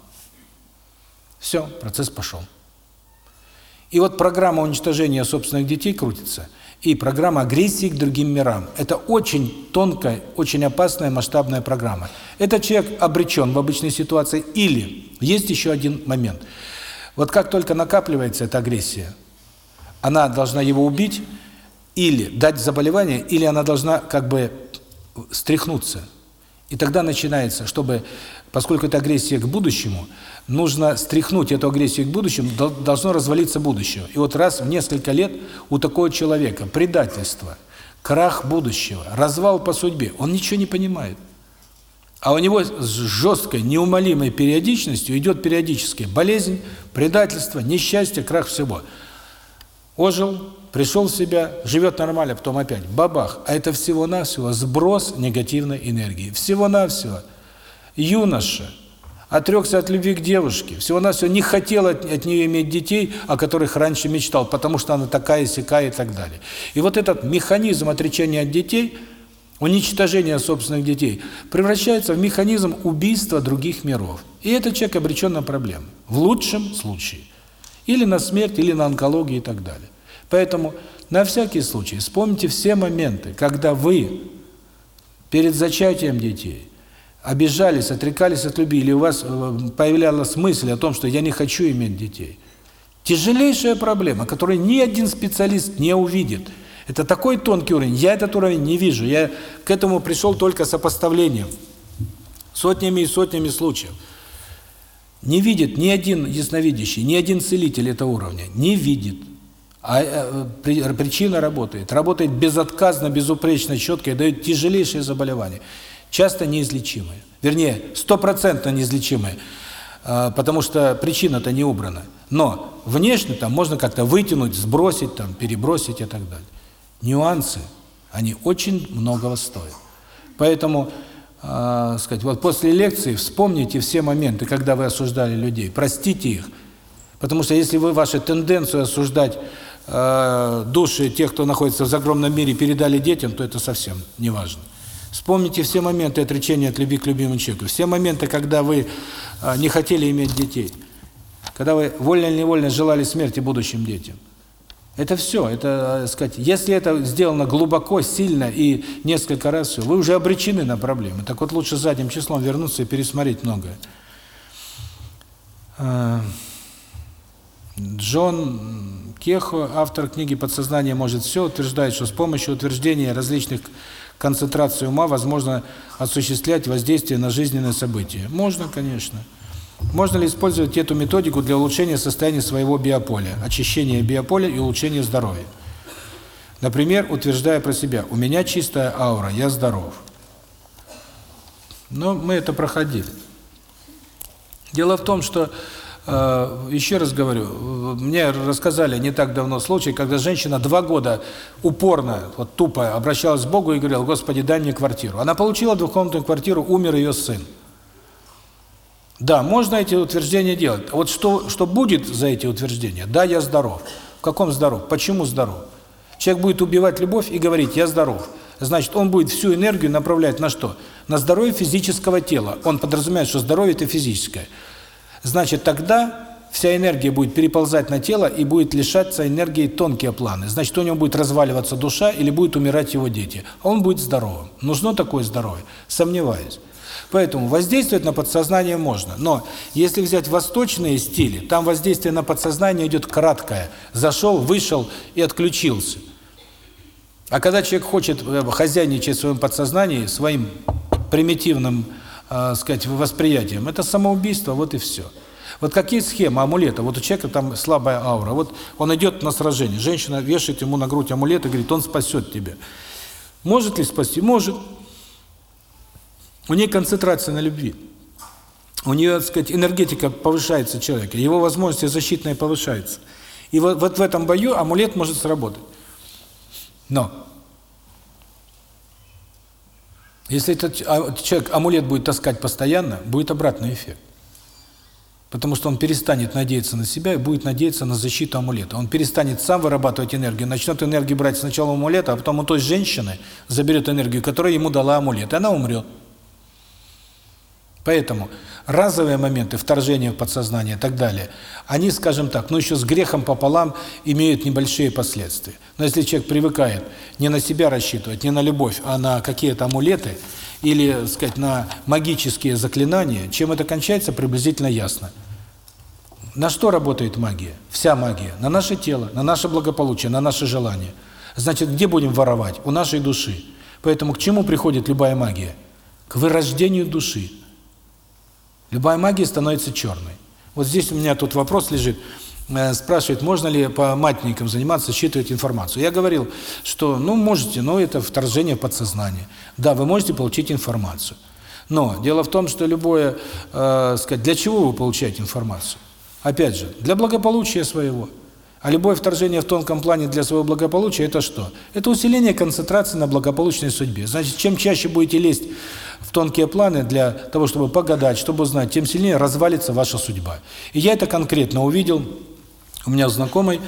Все, процесс пошел. И вот программа уничтожения собственных детей крутится – и программа агрессии к другим мирам. Это очень тонкая, очень опасная масштабная программа. Этот человек обречен в обычной ситуации. Или есть еще один момент. Вот как только накапливается эта агрессия, она должна его убить, или дать заболевание, или она должна как бы стряхнуться. И тогда начинается, чтобы, поскольку это агрессия к будущему, нужно стряхнуть эту агрессию к будущему, должно развалиться будущее. И вот раз в несколько лет у такого человека предательство, крах будущего, развал по судьбе, он ничего не понимает. А у него с жесткой, неумолимой периодичностью идет периодическая болезнь, предательство, несчастье, крах всего. Ожил, пришел в себя, живет нормально, потом опять бабах. А это всего-навсего сброс негативной энергии. Всего-навсего. Юноша, отрекся от любви к девушке, всего-навсего не хотел от, от нее иметь детей, о которых раньше мечтал, потому что она такая, сякая и так далее. И вот этот механизм отречения от детей, уничтожение собственных детей, превращается в механизм убийства других миров. И этот человек обречен на проблемы. В лучшем случае. Или на смерть, или на онкологию и так далее. Поэтому на всякий случай вспомните все моменты, когда вы перед зачатием детей обижались, отрекались от любви, или у вас э, появлялась мысль о том, что я не хочу иметь детей. Тяжелейшая проблема, которую ни один специалист не увидит. Это такой тонкий уровень. Я этот уровень не вижу. Я к этому пришел только сопоставлением. Сотнями и сотнями случаев. Не видит ни один ясновидящий, ни один целитель этого уровня. Не видит. А э, причина работает. Работает безотказно, безупречно, четко и дает тяжелейшие заболевания. Часто неизлечимые. Вернее, стопроцентно неизлечимые. А, потому что причина-то не убрана. Но внешне там можно как-то вытянуть, сбросить, там, перебросить и так далее. Нюансы, они очень многого стоят. Поэтому, э, сказать, вот после лекции вспомните все моменты, когда вы осуждали людей, простите их. Потому что если вы вашу тенденцию осуждать э, души тех, кто находится в загромном мире, передали детям, то это совсем не важно. Вспомните все моменты отречения от любви к любимому человеку, все моменты, когда вы э, не хотели иметь детей, когда вы вольно или невольно желали смерти будущим детям. Это все, это, сказать, если это сделано глубоко, сильно и несколько раз, все, вы уже обречены на проблемы. Так вот лучше задним числом вернуться и пересмотреть многое. Джон Кехо, автор книги «Подсознание может все», утверждает, что с помощью утверждения различных концентраций ума возможно осуществлять воздействие на жизненные события. Можно, конечно. Можно ли использовать эту методику для улучшения состояния своего биополя, очищения биополя и улучшения здоровья? Например, утверждая про себя, у меня чистая аура, я здоров. Но мы это проходили. Дело в том, что еще раз говорю, мне рассказали не так давно случай, когда женщина два года упорно, вот тупо обращалась к Богу и говорила, Господи, дай мне квартиру. Она получила двухкомнатную квартиру, умер ее сын. Да, можно эти утверждения делать. Вот что, что будет за эти утверждения? Да, я здоров. В каком здоров? Почему здоров? Человек будет убивать любовь и говорить, я здоров. Значит, он будет всю энергию направлять на что? На здоровье физического тела. Он подразумевает, что здоровье – это физическое значит тогда вся энергия будет переползать на тело и будет лишаться энергии тонкие планы. Значит, у него будет разваливаться душа или будет умирать его дети. А он будет здоровым. Нужно такое здоровье? Сомневаюсь. Поэтому воздействовать на подсознание можно. Но если взять восточные стили, там воздействие на подсознание идет краткое. Зашел, вышел и отключился. А когда человек хочет э, хозяйничать в своем подсознании, своим примитивным э, сказать, восприятием. Это самоубийство, вот и все. Вот какие схемы амулета? Вот у человека там слабая аура. Вот он идет на сражение. Женщина вешает ему на грудь амулет и говорит, он спасет тебя. Может ли спасти? Может. У нее концентрация на любви. У нее, так сказать, энергетика повышается человека, его возможности защитные повышаются. И вот, вот в этом бою амулет может сработать. Но Если этот а, человек амулет будет таскать постоянно, будет обратный эффект. Потому что он перестанет надеяться на себя и будет надеяться на защиту амулета. Он перестанет сам вырабатывать энергию, начнет энергию брать сначала амулета, а потом у той женщины заберет энергию, которую ему дала амулет, и она умрет. Поэтому разовые моменты вторжения в подсознание и так далее, они, скажем так, ну еще с грехом пополам имеют небольшие последствия. Но если человек привыкает не на себя рассчитывать, не на любовь, а на какие-то амулеты или, сказать, на магические заклинания, чем это кончается, приблизительно ясно. На что работает магия? Вся магия. На наше тело, на наше благополучие, на наши желания. Значит, где будем воровать? У нашей души. Поэтому к чему приходит любая магия? К вырождению души. Любая магия становится черной. Вот здесь у меня тут вопрос лежит. Э, спрашивает, можно ли по матникам заниматься, считывать информацию. Я говорил, что, ну, можете, но это вторжение в подсознание. Да, вы можете получить информацию. Но дело в том, что любое, э, сказать, для чего вы получаете информацию? Опять же, для благополучия своего. А любое вторжение в тонком плане для своего благополучия – это что? Это усиление концентрации на благополучной судьбе. Значит, чем чаще будете лезть в тонкие планы для того, чтобы погадать, чтобы узнать, тем сильнее развалится ваша судьба. И я это конкретно увидел. У меня знакомый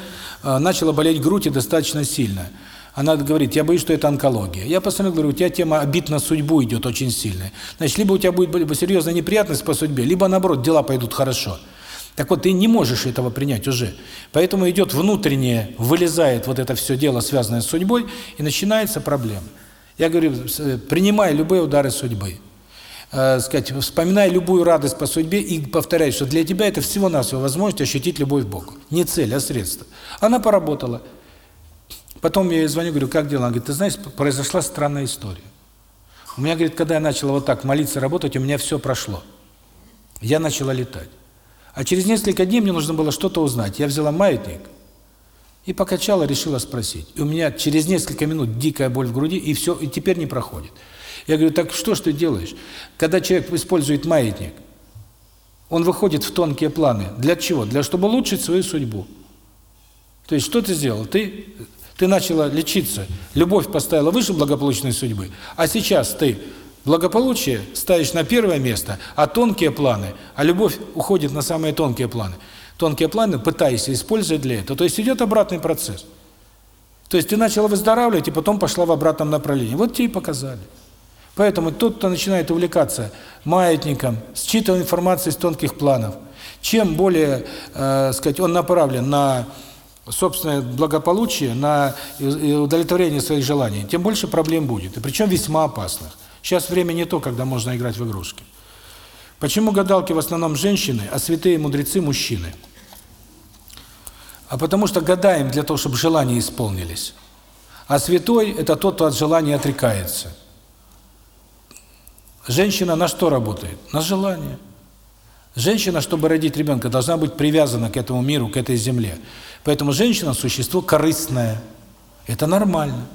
э, начала болеть грудь и достаточно сильно. Она говорит, я боюсь, что это онкология. Я постоянно говорю, у тебя тема обид на судьбу идет очень сильная. Значит, либо у тебя будет серьезная неприятность по судьбе, либо, наоборот, дела пойдут хорошо. Так вот, ты не можешь этого принять уже. Поэтому идет внутреннее, вылезает вот это все дело, связанное с судьбой, и начинается проблема. Я говорю, принимай любые удары судьбы. Э, сказать, вспоминай любую радость по судьбе и повторяй, что для тебя это всего-навсего возможность ощутить любовь к Богу. Не цель, а средство. Она поработала. Потом я ей звоню, говорю, как дела? Она говорит, ты знаешь, произошла странная история. У меня, говорит, когда я начала вот так молиться, работать, у меня все прошло. Я начала летать. А через несколько дней мне нужно было что-то узнать. Я взяла маятник и покачала, решила спросить. И у меня через несколько минут дикая боль в груди, и все, и теперь не проходит. Я говорю, так что ж ты делаешь? Когда человек использует маятник, он выходит в тонкие планы. Для чего? Для чтобы улучшить свою судьбу. То есть что ты сделал? Ты ты начала лечиться, любовь поставила выше благополучной судьбы, а сейчас ты благополучие ставишь на первое место, а тонкие планы, а любовь уходит на самые тонкие планы. Тонкие планы пытаешься использовать для этого. То есть идет обратный процесс. То есть ты начала выздоравливать, и потом пошла в обратном направлении. Вот тебе и показали. Поэтому тот, кто начинает увлекаться маятником, считыванием информации из тонких планов, чем более, э, сказать, он направлен на собственное благополучие, на удовлетворение своих желаний, тем больше проблем будет, и причем весьма опасных. Сейчас время не то, когда можно играть в игрушки. Почему гадалки в основном женщины, а святые мудрецы – мужчины? А потому что гадаем для того, чтобы желания исполнились. А святой – это тот, кто от желания отрекается. Женщина на что работает? На желание. Женщина, чтобы родить ребенка, должна быть привязана к этому миру, к этой земле. Поэтому женщина – существо корыстное. Это нормально.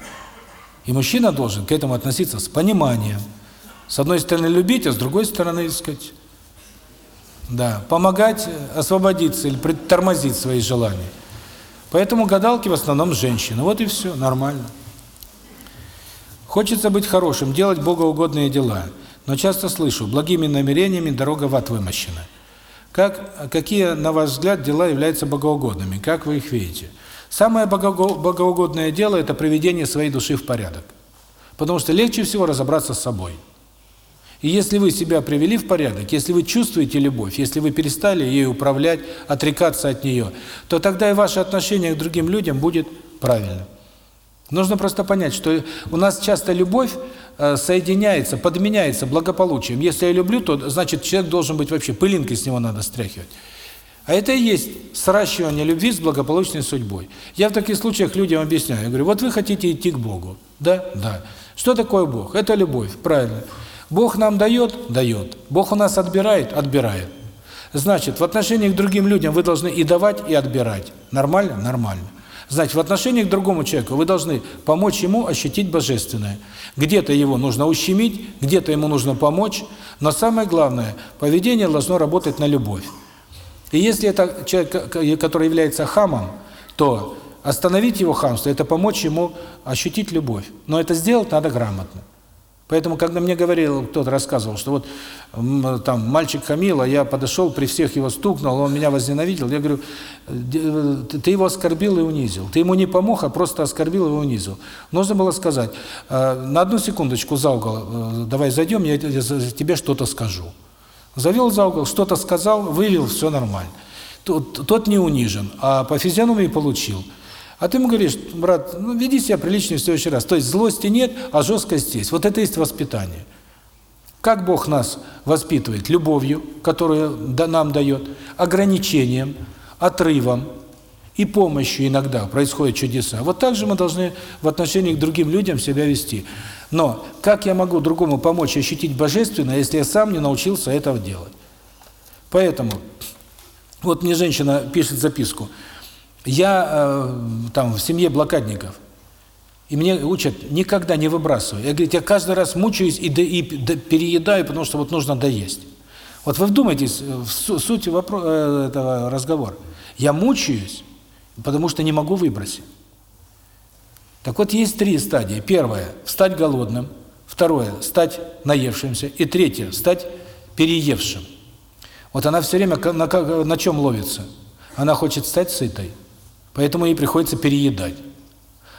И мужчина должен к этому относиться с пониманием. С одной стороны любить, а с другой стороны, сказать, да, помогать освободиться или тормозить свои желания. Поэтому гадалки в основном женщины. Вот и все, нормально. Хочется быть хорошим, делать богоугодные дела. Но часто слышу, благими намерениями дорога в ад вымощена. Как, какие, на ваш взгляд, дела являются богоугодными? Как вы их видите? Самое богоугодное дело – это приведение своей души в порядок. Потому что легче всего разобраться с собой. И если вы себя привели в порядок, если вы чувствуете любовь, если вы перестали ей управлять, отрекаться от нее, то тогда и ваше отношение к другим людям будет правильным. Нужно просто понять, что у нас часто любовь э, соединяется, подменяется благополучием. Если я люблю, то значит человек должен быть вообще, пылинкой с него надо стряхивать. А это и есть сращивание любви с благополучной судьбой. Я в таких случаях людям объясняю. Я говорю, вот вы хотите идти к Богу. Да? Да. Что такое Бог? Это любовь, правильно. Бог нам дает? Дает. Бог у нас отбирает? Отбирает. Значит, в отношении к другим людям вы должны и давать, и отбирать. Нормально? Нормально. Значит, в отношении к другому человеку вы должны помочь ему ощутить божественное. Где-то его нужно ущемить, где-то ему нужно помочь, но самое главное, поведение должно работать на любовь. И если это человек, который является хамом, то остановить его хамство – это помочь ему ощутить любовь. Но это сделать надо грамотно. Поэтому, когда мне говорил, кто-то рассказывал, что вот там мальчик хамил, а я подошел, при всех его стукнул, он меня возненавидел, я говорю, ты его оскорбил и унизил. Ты ему не помог, а просто оскорбил и унизил. Нужно было сказать, «Э, на одну секундочку за угол, э, давай зайдем, я тебе что-то скажу. Завел за угол, что-то сказал, вывел, все нормально. Тот, тот не унижен, а по физиономии получил. А ты ему говоришь, брат, ну веди себя прилично в следующий раз. То есть злости нет, а жесткость есть. Вот это есть воспитание. Как Бог нас воспитывает? Любовью, которую нам дает, ограничением, отрывом и помощью иногда происходят чудеса. Вот так же мы должны в отношении к другим людям себя вести. Но как я могу другому помочь ощутить божественное, если я сам не научился этого делать? Поэтому, вот мне женщина пишет записку – я э, там в семье блокадников, и мне учат никогда не выбрасывай. Я говорю, я каждый раз мучаюсь и, до, и до, переедаю, потому что вот нужно доесть. Вот вы вдумайтесь в суть вопро э, этого разговора. Я мучаюсь, потому что не могу выбросить. Так вот, есть три стадии. Первое – стать голодным. Второе – стать наевшимся. И третье – стать переевшим. Вот она все время на, на чем ловится? Она хочет стать сытой. Поэтому ей приходится переедать.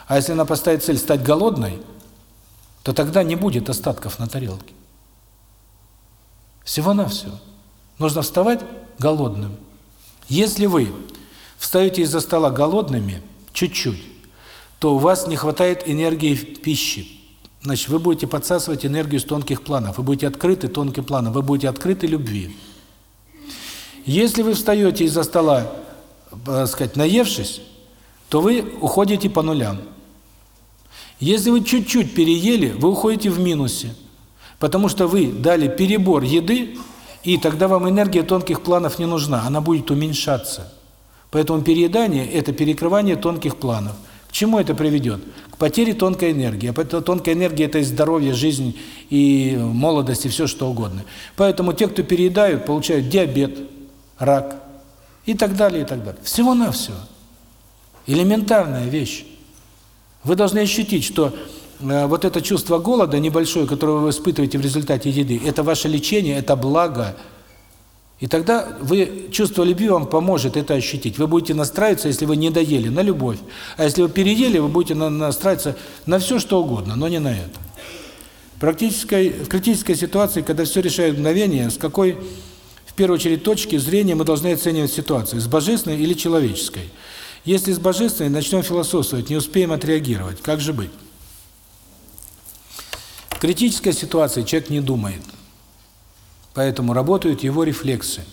А если она поставит цель стать голодной, то тогда не будет остатков на тарелке. Всего-навсего. Нужно вставать голодным. Если вы встаете из-за стола голодными, чуть-чуть, то у вас не хватает энергии в пище. Значит, вы будете подсасывать энергию с тонких планов, вы будете открыты тонким планом, вы будете открыты любви. Если вы встаете из-за стола, э, сказать, наевшись, то вы уходите по нулям. Если вы чуть-чуть переели, вы уходите в минусе, потому что вы дали перебор еды, и тогда вам энергия тонких планов не нужна, она будет уменьшаться. Поэтому переедание – это перекрывание тонких планов. К чему это приведет? К потере тонкой энергии. А тонкая энергия – это и здоровье, жизнь, и молодость, и все что угодно. Поэтому те, кто переедают, получают диабет, рак и так далее, и так далее. Всего-навсего. Элементарная вещь. Вы должны ощутить, что э, вот это чувство голода небольшое, которое вы испытываете в результате еды, это ваше лечение, это благо – и тогда вы чувство любви вам поможет это ощутить. Вы будете настраиваться, если вы не доели, на любовь. А если вы переели, вы будете настраиваться на все, что угодно, но не на это. Практической, в критической ситуации, когда все решает мгновение, с какой, первую очередь, точки зрения мы должны оценивать ситуацию, с божественной или человеческой. Если с божественной, начнем философствовать, не успеем отреагировать. Как же быть? В критической ситуации человек не думает. Поэтому работают его рефлексы.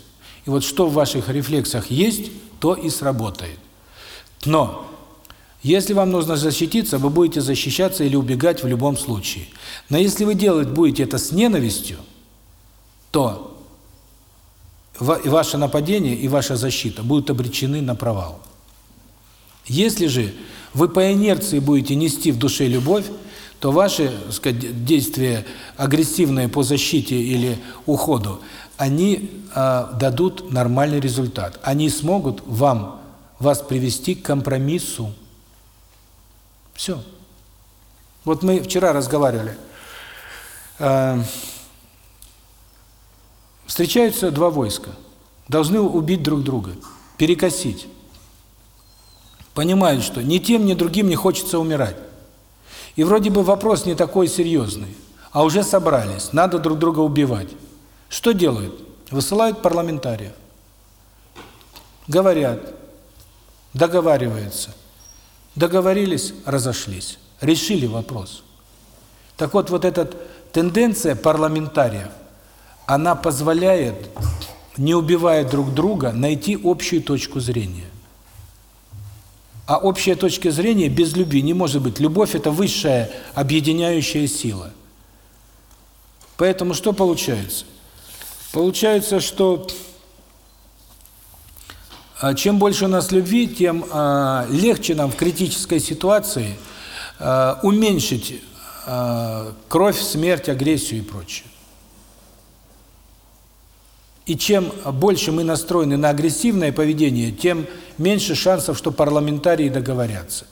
И вот что в ваших рефлексах есть, то и сработает. Но если вам нужно защититься, вы будете защищаться или убегать в любом случае. Но если вы делать будете это с ненавистью, то ваше нападение и ваша защита будут обречены на провал. Если же вы по инерции будете нести в душе любовь, то ваши, сказать, действия агрессивные по защите или уходу, они э, дадут нормальный результат. Они смогут вам вас привести к компромиссу. Все. Вот мы вчера разговаривали. Э, встречаются два войска. Должны убить друг друга, перекосить. Понимают, что ни тем, ни другим не хочется умирать. И вроде бы вопрос не такой серьезный, а уже собрались, надо друг друга убивать. Что делают? Высылают парламентариев. Говорят, договариваются. Договорились, разошлись. Решили вопрос. Так вот, вот эта тенденция парламентариев, она позволяет, не убивая друг друга, найти общую точку зрения. А общая точка зрения без любви не может быть. Любовь – это высшая объединяющая сила. Поэтому что получается? Получается, что а, чем больше у нас любви, тем а, легче нам в критической ситуации а, уменьшить кровь, смерть, агрессию и прочее. И чем больше мы настроены на агрессивное поведение, тем меньше шансов, что парламентарии договорятся.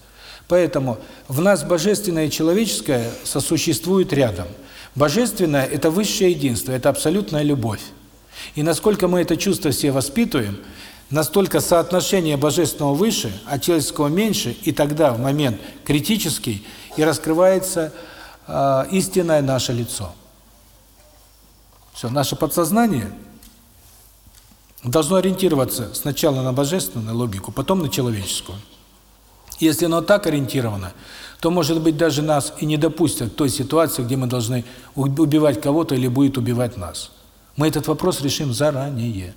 Поэтому в нас божественное и человеческое сосуществуют рядом. Божественное – это высшее единство, это абсолютная любовь. И насколько мы это чувство все воспитываем, настолько соотношение божественного выше, а человеческого меньше, и тогда в момент критический и раскрывается э, истинное наше лицо. Все, наше подсознание – должно ориентироваться сначала на божественную логику, потом на человеческую. Если оно так ориентировано, то, может быть, даже нас и не допустят той ситуации, где мы должны убивать кого-то или будет убивать нас. Мы этот вопрос решим заранее.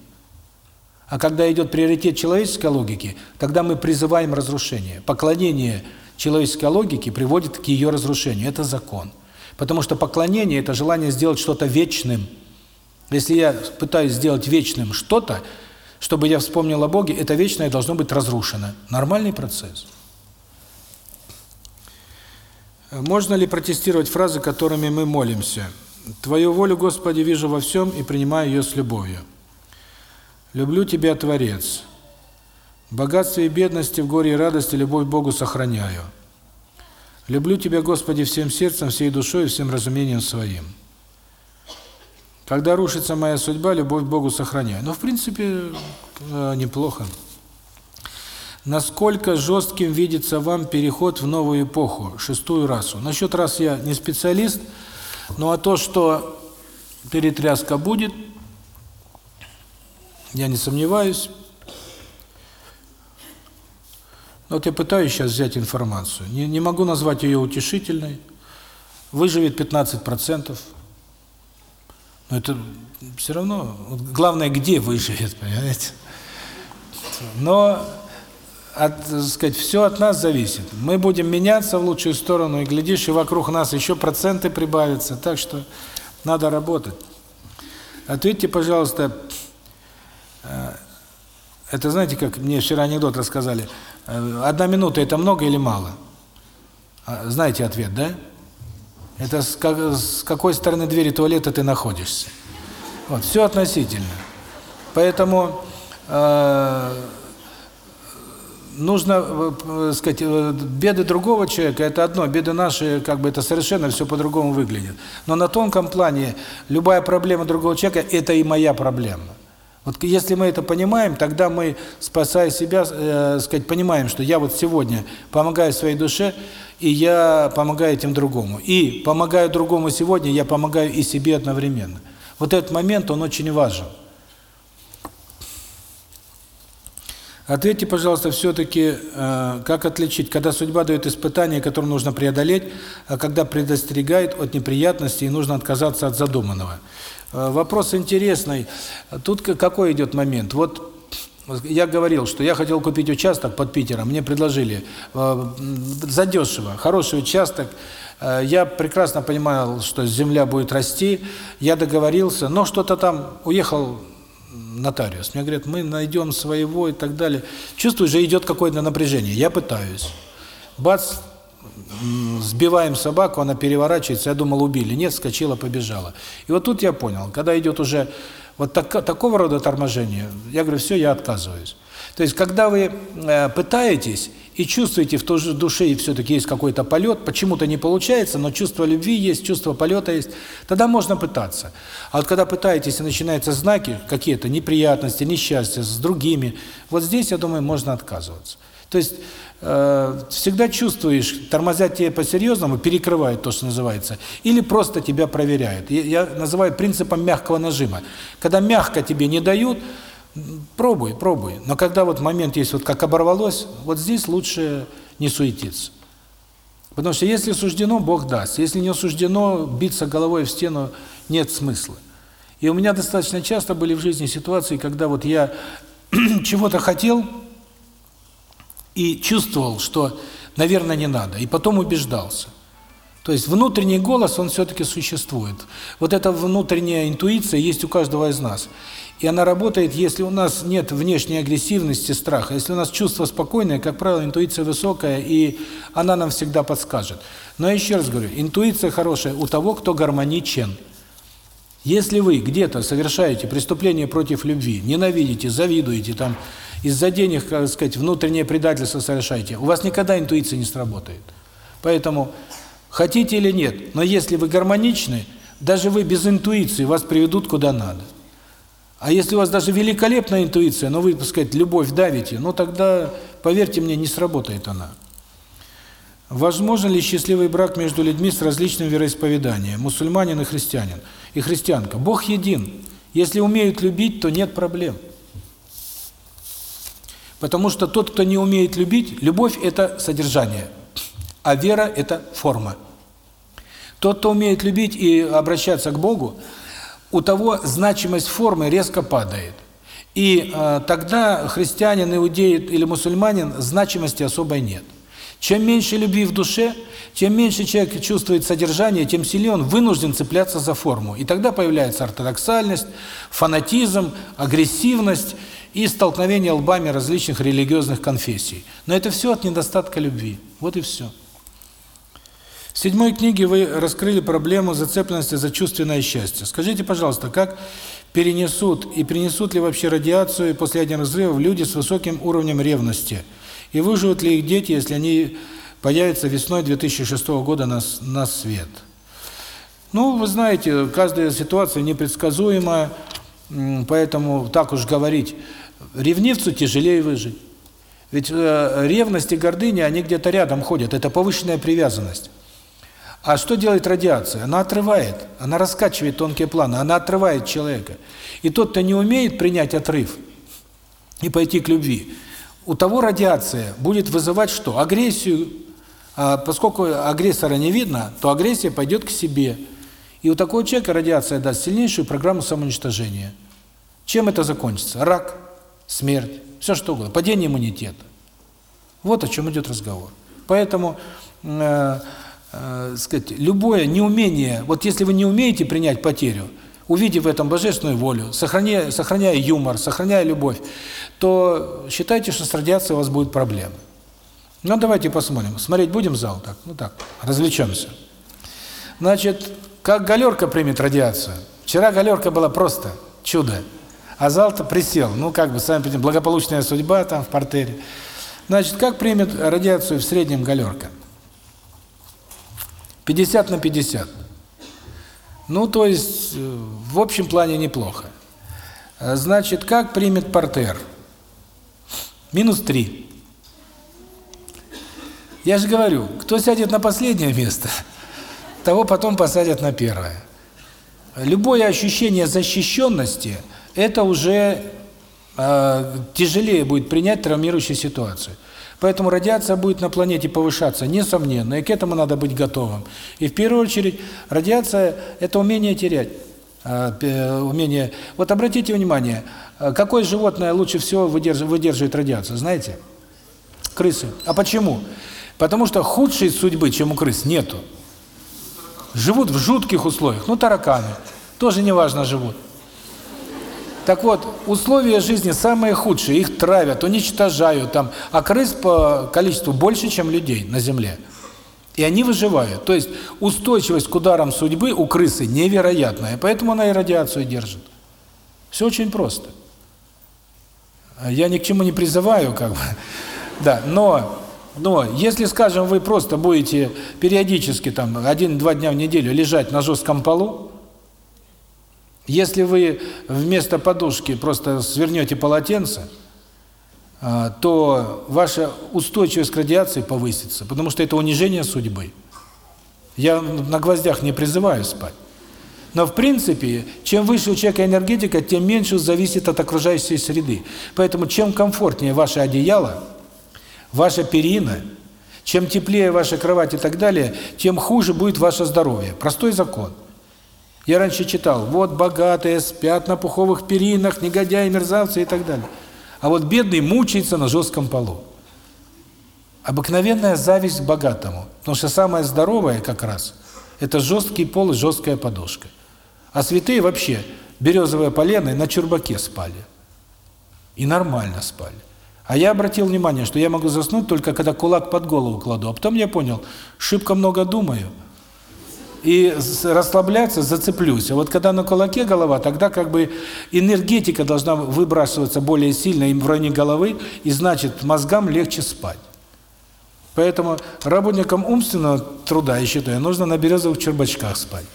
А когда идет приоритет человеческой логики, тогда мы призываем разрушение. Поклонение человеческой логике приводит к ее разрушению. Это закон. Потому что поклонение – это желание сделать что-то вечным – если я пытаюсь сделать вечным что-то, чтобы я вспомнил о Боге, это вечное должно быть разрушено. Нормальный процесс. Можно ли протестировать фразы, которыми мы молимся? «Твою волю, Господи, вижу во всем и принимаю ее с любовью». «Люблю Тебя, Творец». «В богатстве и бедности, в горе и радости любовь Богу сохраняю». «Люблю Тебя, Господи, всем сердцем, всей душой и всем разумением своим». Когда рушится моя судьба, любовь к Богу сохраняю. Ну, в принципе, э, неплохо. Насколько жестким видится вам переход в новую эпоху, шестую расу? Насчет рас я не специалист, но а то, что перетряска будет, я не сомневаюсь. Вот я пытаюсь сейчас взять информацию. Не, не могу назвать ее утешительной. Выживет 15%. Но это все равно... Главное, где выживет, понимаете? Но, от, так сказать, все от нас зависит. Мы будем меняться в лучшую сторону, и, глядишь, и вокруг нас еще проценты прибавятся. Так что надо работать. Ответьте, пожалуйста, э, это знаете, как мне вчера анекдот рассказали, э, одна минута – это много или мало? А, знаете ответ, да? Это с, как, с какой стороны двери туалета ты находишься. Вот, все относительно. Поэтому э, нужно, э, сказать, э, беды другого человека – это одно, беды наши, как бы это совершенно все по-другому выглядит. Но на тонком плане любая проблема другого человека – это и моя проблема. Вот если мы это понимаем, тогда мы, спасая себя, э, сказать, понимаем, что я вот сегодня помогаю своей душе, и я помогаю этим другому. И помогаю другому сегодня, я помогаю и себе одновременно. Вот этот момент, он очень важен. Ответьте, пожалуйста, все-таки, э, как отличить, когда судьба дает испытание, которое нужно преодолеть, а когда предостерегает от неприятностей и нужно отказаться от задуманного. Э, вопрос интересный. Тут какой идет момент? Вот я говорил, что я хотел купить участок под Питером, мне предложили э, задешево, хороший участок, я прекрасно понимал, что земля будет расти, я договорился, но что-то там уехал нотариус. Мне говорят, мы найдем своего и так далее. Чувствую, же идет какое-то напряжение. Я пытаюсь. Бац, сбиваем собаку, она переворачивается. Я думал, убили. Нет, скочила, побежала. И вот тут я понял, когда идет уже вот так, такого рода торможение, я говорю, все, я отказываюсь. То есть, когда вы э, пытаетесь и чувствуете в той же душе, и все-таки есть какой-то полет, почему-то не получается, но чувство любви есть, чувство полета есть, тогда можно пытаться. А вот когда пытаетесь, и начинаются знаки, какие-то неприятности, несчастья с другими, вот здесь, я думаю, можно отказываться. То есть, всегда чувствуешь, тормозят тебя по-серьезному, перекрывают то, что называется, или просто тебя проверяют. Я называю принципом мягкого нажима. Когда мягко тебе не дают, Пробуй, пробуй. Но когда вот момент есть, вот как оборвалось, вот здесь лучше не суетиться. Потому что если суждено, Бог даст. Если не суждено, биться головой в стену нет смысла. И у меня достаточно часто были в жизни ситуации, когда вот я чего-то хотел и чувствовал, что, наверное, не надо, и потом убеждался. То есть внутренний голос, он все-таки существует. Вот эта внутренняя интуиция есть у каждого из нас. И она работает, если у нас нет внешней агрессивности, страха. Если у нас чувство спокойное, как правило, интуиция высокая, и она нам всегда подскажет. Но я еще раз говорю, интуиция хорошая у того, кто гармоничен. Если вы где-то совершаете преступление против любви, ненавидите, завидуете, там из-за денег, как сказать, внутреннее предательство совершаете, у вас никогда интуиция не сработает. Поэтому, хотите или нет, но если вы гармоничны, даже вы без интуиции вас приведут куда надо. А если у вас даже великолепная интуиция, но вы, так сказать, любовь давите, ну тогда, поверьте мне, не сработает она. Возможен ли счастливый брак между людьми с различным вероисповеданием, мусульманин и христианин, и христианка? Бог един. Если умеют любить, то нет проблем. Потому что тот, кто не умеет любить, любовь – это содержание, а вера – это форма. Тот, кто умеет любить и обращаться к Богу, у того значимость формы резко падает. И э, тогда христианин, иудей или мусульманин значимости особой нет. Чем меньше любви в душе, тем меньше человек чувствует содержание, тем сильнее он вынужден цепляться за форму. И тогда появляется ортодоксальность, фанатизм, агрессивность и столкновение лбами различных религиозных конфессий. Но это все от недостатка любви. Вот и все. В седьмой книге вы раскрыли проблему зацепленности за чувственное счастье. Скажите, пожалуйста, как перенесут и принесут ли вообще радиацию после ядерных взрывов люди с высоким уровнем ревности? И выживут ли их дети, если они появятся весной 2006 года на, на свет? Ну, вы знаете, каждая ситуация непредсказуема, поэтому так уж говорить, ревнивцу тяжелее выжить. Ведь э, ревность и гордыня, они где-то рядом ходят, это повышенная привязанность. А что делает радиация? Она отрывает, она раскачивает тонкие планы, она отрывает человека. И тот, кто не умеет принять отрыв и пойти к любви, у того радиация будет вызывать что? Агрессию. А поскольку агрессора не видно, то агрессия пойдет к себе. И у такого человека радиация даст сильнейшую программу самоуничтожения. Чем это закончится? Рак, смерть, все что угодно, падение иммунитета. Вот о чем идет разговор. Поэтому, э, э, сказать, любое неумение, вот если вы не умеете принять потерю, увидев в этом божественную волю, сохраняя, сохраняя юмор, сохраняя любовь, то считайте, что с радиацией у вас будут проблемы. Ну, давайте посмотрим. Смотреть будем зал? Так, ну так, развлечемся. Значит, как галерка примет радиацию? Вчера галерка была просто чудо. А зал-то присел. Ну, как бы, сами понимаете, благополучная судьба там в портере. Значит, как примет радиацию в среднем галерка? 50 на 50. Ну, то есть, э, в общем плане неплохо. Э, значит, как примет портер? Минус 3. Я же говорю, кто сядет на последнее место, того потом посадят на первое. Любое ощущение защищенности – это уже э, тяжелее будет принять травмирующую ситуацию. Поэтому радиация будет на планете повышаться, несомненно, и к этому надо быть готовым. И в первую очередь радиация – это умение терять. Э, умение. Вот обратите внимание, э, какое животное лучше всего выдерживает, выдерживает радиацию, знаете? Крысы. А почему? Потому что худшей судьбы, чем у крыс, нету. Живут в жутких условиях. Ну, тараканы. Тоже неважно живут. Так вот, условия жизни самые худшие, их травят, уничтожают там, а крыс по количеству больше, чем людей на земле. И они выживают. То есть устойчивость к ударам судьбы у крысы невероятная, поэтому она и радиацию держит. Все очень просто. Я ни к чему не призываю, как бы. Да, но но если, скажем, вы просто будете периодически там один-два дня в неделю лежать на жестком полу, если вы вместо подушки просто свернете полотенце, а, то ваша устойчивость к радиации повысится, потому что это унижение судьбы. Я на гвоздях не призываю спать. Но в принципе, чем выше у человека энергетика, тем меньше зависит от окружающей среды. Поэтому чем комфортнее ваше одеяло, ваша перина, чем теплее ваша кровать и так далее, тем хуже будет ваше здоровье. Простой закон. Я раньше читал, вот богатые спят на пуховых перинах, негодяи, мерзавцы и так далее. А вот бедный мучается на жестком полу. Обыкновенная зависть к богатому. Потому что самое здоровое как раз – это жесткий пол и жесткая подушка. А святые вообще березовые полены на чурбаке спали. И нормально спали. А я обратил внимание, что я могу заснуть только когда кулак под голову кладу. А потом я понял, шибко много думаю – и расслабляться, зацеплюсь. А вот когда на кулаке голова, тогда как бы энергетика должна выбрасываться более сильно в районе головы, и значит мозгам легче спать. Поэтому работникам умственного труда, я считаю, нужно на березовых чербачках спать.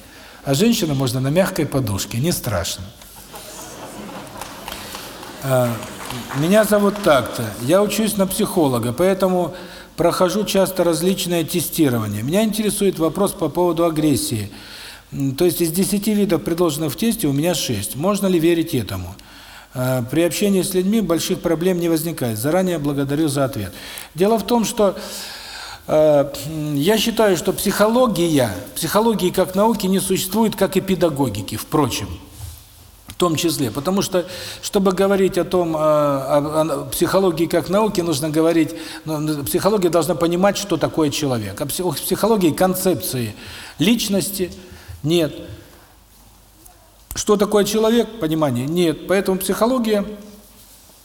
А женщинам можно на мягкой подушке, не страшно. А, меня зовут так-то. Я учусь на психолога, поэтому прохожу часто различные тестирования. Меня интересует вопрос по поводу агрессии. То есть из 10 видов, предложенных в тесте, у меня 6. Можно ли верить этому? Э, при общении с людьми больших проблем не возникает. Заранее благодарю за ответ. Дело в том, что э, я считаю, что психология, психологии как науки не существует, как и педагогики, впрочем том числе. Потому что, чтобы говорить о том, о, о психологии как науке, нужно говорить, ну, психология должна понимать, что такое человек. А психологии концепции личности нет. Что такое человек? Понимания нет. Поэтому психология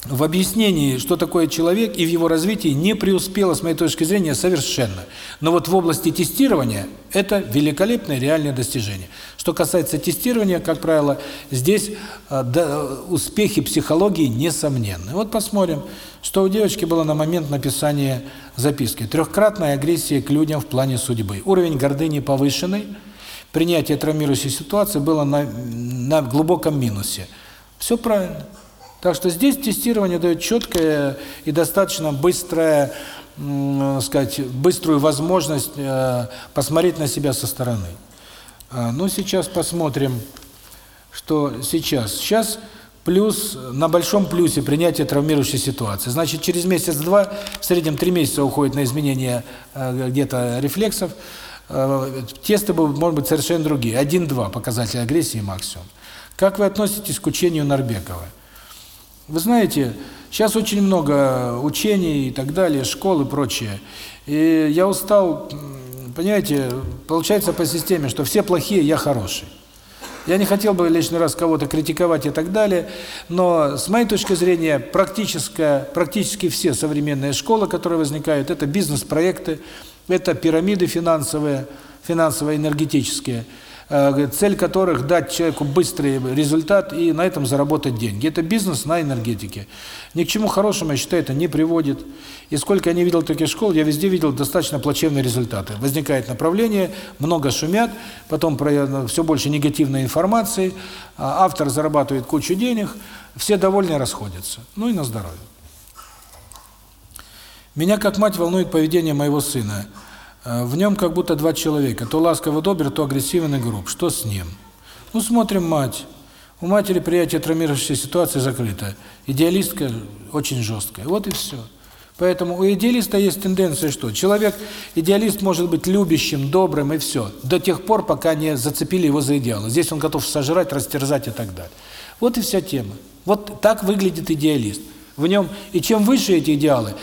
в объяснении, что такое человек, и в его развитии не преуспела, с моей точки зрения, совершенно. Но вот в области тестирования это великолепное реальное достижение. Что касается тестирования, как правило, здесь э, да, успехи психологии несомненны. Вот посмотрим, что у девочки было на момент написания записки. Трехкратная агрессия к людям в плане судьбы. Уровень гордыни повышенный, принятие травмирующей ситуации было на, на глубоком минусе. Все правильно. Так что здесь тестирование дает четкое и достаточно быстрое, сказать, быструю возможность э, посмотреть на себя со стороны. А, ну, сейчас посмотрим, что сейчас. Сейчас плюс, на большом плюсе принятие травмирующей ситуации. Значит, через месяц-два, в среднем три месяца уходит на изменение э, где-то рефлексов, э, тесты будут, может быть, совершенно другие. Один-два показателя агрессии максимум. Как вы относитесь к учению Нарбекова? Вы знаете, сейчас очень много учений и так далее, школ и прочее. И я устал, понимаете, получается по системе, что все плохие, я хороший. Я не хотел бы лишний раз кого-то критиковать и так далее, но с моей точки зрения практически, практически все современные школы, которые возникают, это бизнес-проекты, это пирамиды финансовые, финансово-энергетические – цель которых дать человеку быстрый результат и на этом заработать деньги. Это бизнес на энергетике. Ни к чему хорошему, я считаю, это не приводит. И сколько я не видел таких школ, я везде видел достаточно плачевные результаты. Возникает направление, много шумят, потом э, все больше негативной информации, а автор зарабатывает кучу денег, все довольны расходятся. Ну и на здоровье. Меня как мать волнует поведение моего сына – Э, в нем как будто два человека, то ласково добр, то агрессивен и груб. Что с ним? Ну, смотрим мать. У матери приятие травмирующей ситуации закрыто. Идеалистка очень жесткая. Вот и все. Поэтому у идеалиста есть тенденция, что человек, идеалист может быть любящим, добрым и все, до тех пор, пока не зацепили его за идеалы. Здесь он готов сожрать, растерзать и так далее. Вот и вся тема. Вот так выглядит идеалист. В нем, и чем выше эти идеалы,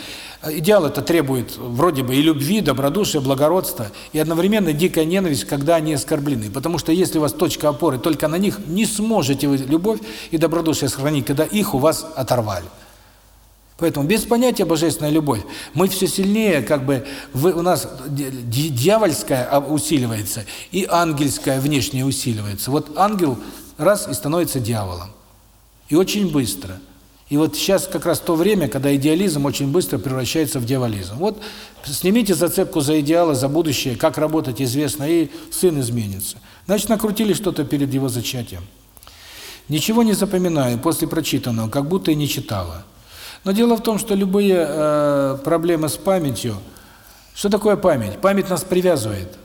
Идеал это требует вроде бы и любви, добродушия, благородства, и одновременно дикая ненависть, когда они оскорблены. Потому что если у вас точка опоры только на них, не сможете вы любовь и добродушие сохранить, когда их у вас оторвали. Поэтому без понятия божественная любовь мы все сильнее, как бы вы, у нас дьявольская усиливается и ангельская внешне усиливается. Вот ангел раз и становится дьяволом. И очень быстро. И вот сейчас как раз то время, когда идеализм очень быстро превращается в дьяволизм. Вот снимите зацепку за идеалы, за будущее, как работать известно, и сын изменится. Значит, накрутили что-то перед его зачатием. Ничего не запоминаю после прочитанного, как будто и не читала. Но дело в том, что любые э, проблемы с памятью, что такое память? Память нас привязывает.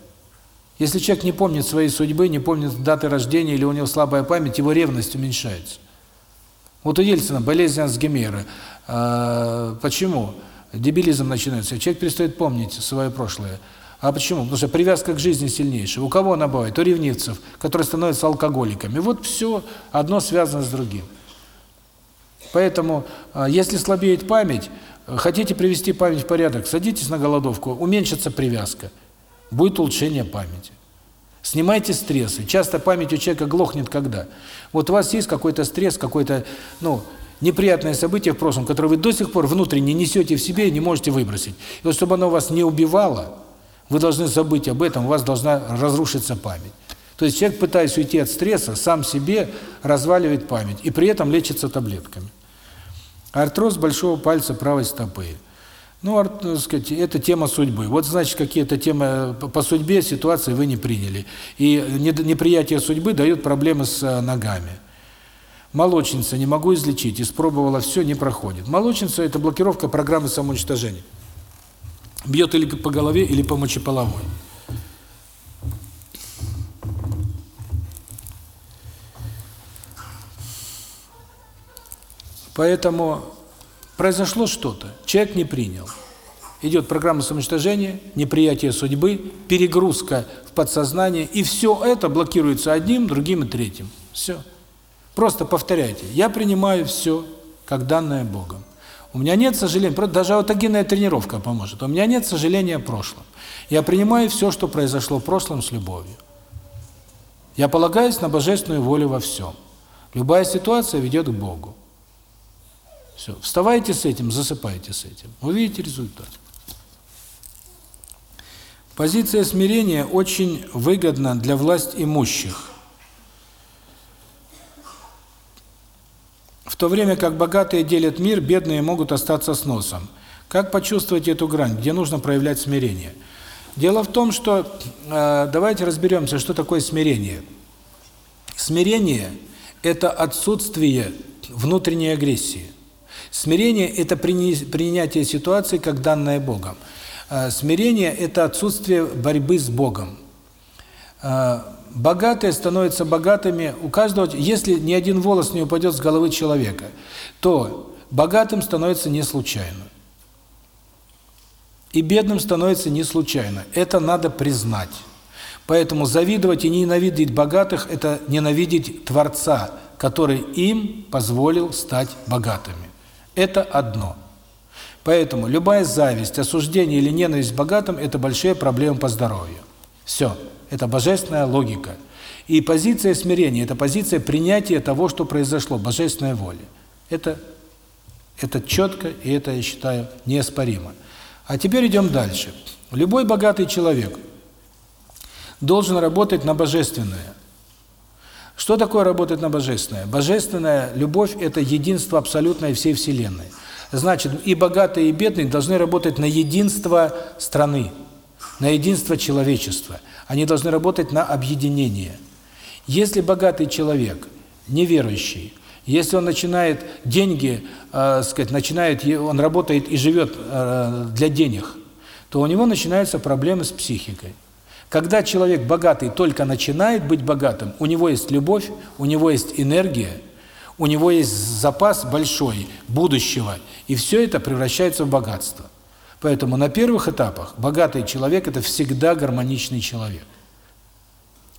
Если человек не помнит своей судьбы, не помнит даты рождения или у него слабая память, его ревность уменьшается. Вот у Ельцина болезнь Альцгеймера. А, почему? Дебилизм начинается. Человек перестает помнить свое прошлое. А почему? Потому что привязка к жизни сильнейшая. У кого она бывает? У ревнивцев, которые становятся алкоголиками. Вот все одно связано с другим. Поэтому, а, если слабеет память, хотите привести память в порядок, садитесь на голодовку, уменьшится привязка. Будет улучшение памяти. Снимайте стрессы. Часто память у человека глохнет когда? Вот у вас есть какой-то стресс, какой-то, ну, неприятное событие в прошлом, которое вы до сих пор внутренне несете в себе и не можете выбросить. И вот чтобы оно вас не убивало, вы должны забыть об этом, у вас должна разрушиться память. То есть человек, пытаясь уйти от стресса, сам себе разваливает память и при этом лечится таблетками. Артроз большого пальца правой стопы – ну, так сказать, это тема судьбы. Вот, значит, какие-то темы по судьбе, ситуации вы не приняли. И неприятие судьбы дает проблемы с э, ногами. Молочница, не могу излечить, испробовала все, не проходит. Молочница – это блокировка программы самоуничтожения. Бьет или по голове, или по мочеполовой. Поэтому Произошло что-то, человек не принял. Идет программа самоуничтожения, неприятие судьбы, перегрузка в подсознание, и все это блокируется одним, другим и третьим. Все. Просто повторяйте. Я принимаю все как данное Богом. У меня нет сожаления, даже аутогенная тренировка поможет. У меня нет сожаления о прошлом. Я принимаю все, что произошло в прошлом с любовью. Я полагаюсь на божественную волю во всем. Любая ситуация ведет к Богу. Все, вставайте с этим, засыпайте с этим. Увидите результат. Позиция смирения очень выгодна для власть имущих. В то время как богатые делят мир, бедные могут остаться с носом. Как почувствовать эту грань, где нужно проявлять смирение? Дело в том, что э, давайте разберемся, что такое смирение. Смирение – это отсутствие внутренней агрессии. Смирение – это принятие ситуации как данное Богом. Э, смирение – это отсутствие борьбы с Богом. Э, богатые становятся богатыми, у каждого, если ни один волос не упадет с головы человека, то богатым становится не случайно. И бедным становится не случайно. Это надо признать. Поэтому завидовать и ненавидеть богатых – это ненавидеть Творца, который им позволил стать богатыми. Это одно. Поэтому любая зависть, осуждение или ненависть богатым – это большие проблемы по здоровью. Все. Это божественная логика. И позиция смирения – это позиция принятия того, что произошло, божественной воли. Это, это четко, и это, я считаю, неоспоримо. А теперь идем дальше. Любой богатый человек должен работать на божественное. Что такое работать на божественное? Божественная любовь – это единство абсолютное всей Вселенной. Значит, и богатые, и бедные должны работать на единство страны, на единство человечества. Они должны работать на объединение. Если богатый человек, неверующий, если он начинает деньги, э, сказать, начинает, он работает и живет э, для денег, то у него начинаются проблемы с психикой. Когда человек богатый только начинает быть богатым, у него есть любовь, у него есть энергия, у него есть запас большой будущего, и все это превращается в богатство. Поэтому на первых этапах богатый человек – это всегда гармоничный человек.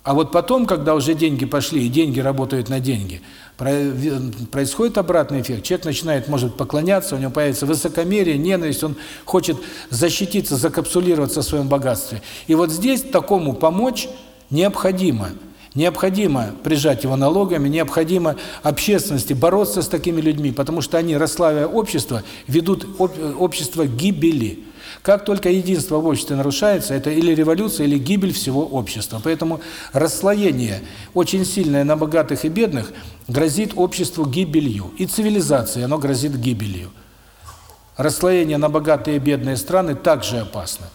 А вот потом, когда уже деньги пошли, и деньги работают на деньги, происходит обратный эффект. Человек начинает, может, поклоняться, у него появится высокомерие, ненависть, он хочет защититься, закапсулироваться в своем богатстве. И вот здесь такому помочь необходимо – Необходимо прижать его налогами, необходимо общественности бороться с такими людьми, потому что они, расслаивая общество, ведут общество к гибели. Как только единство в обществе нарушается, это или революция, или гибель всего общества. Поэтому расслоение, очень сильное на богатых и бедных, грозит обществу гибелью. И цивилизации оно грозит гибелью. Расслоение на богатые и бедные страны также опасно.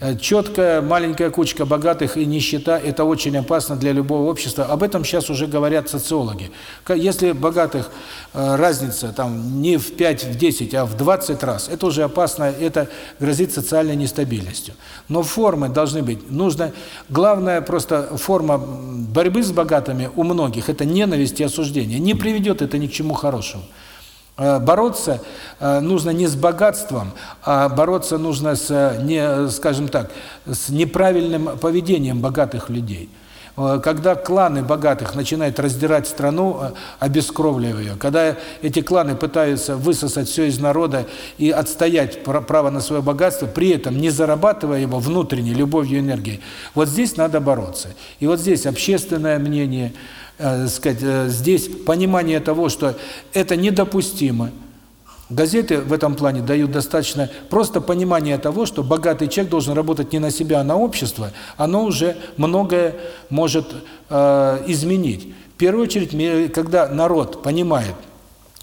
Э, четкая маленькая кучка богатых и нищета – это очень опасно для любого общества. Об этом сейчас уже говорят социологи. Если богатых э, разница там не в 5, в 10, а в 20 раз, это уже опасно, это грозит социальной нестабильностью. Но формы должны быть. Нужно, главная просто форма борьбы с богатыми у многих – это ненависть и осуждение. Не приведет это ни к чему хорошему. Э, бороться э, нужно не с богатством, а бороться нужно с, не, скажем так, с неправильным поведением богатых людей. Э, когда кланы богатых начинают раздирать страну, обескровливая ее, когда эти кланы пытаются высосать все из народа и отстоять право на свое богатство, при этом не зарабатывая его внутренней любовью и энергией, вот здесь надо бороться. И вот здесь общественное мнение – э, сказать, э, здесь понимание того, что это недопустимо. Газеты в этом плане дают достаточно просто понимание того, что богатый человек должен работать не на себя, а на общество, оно уже многое может э, изменить. В первую очередь, когда народ понимает,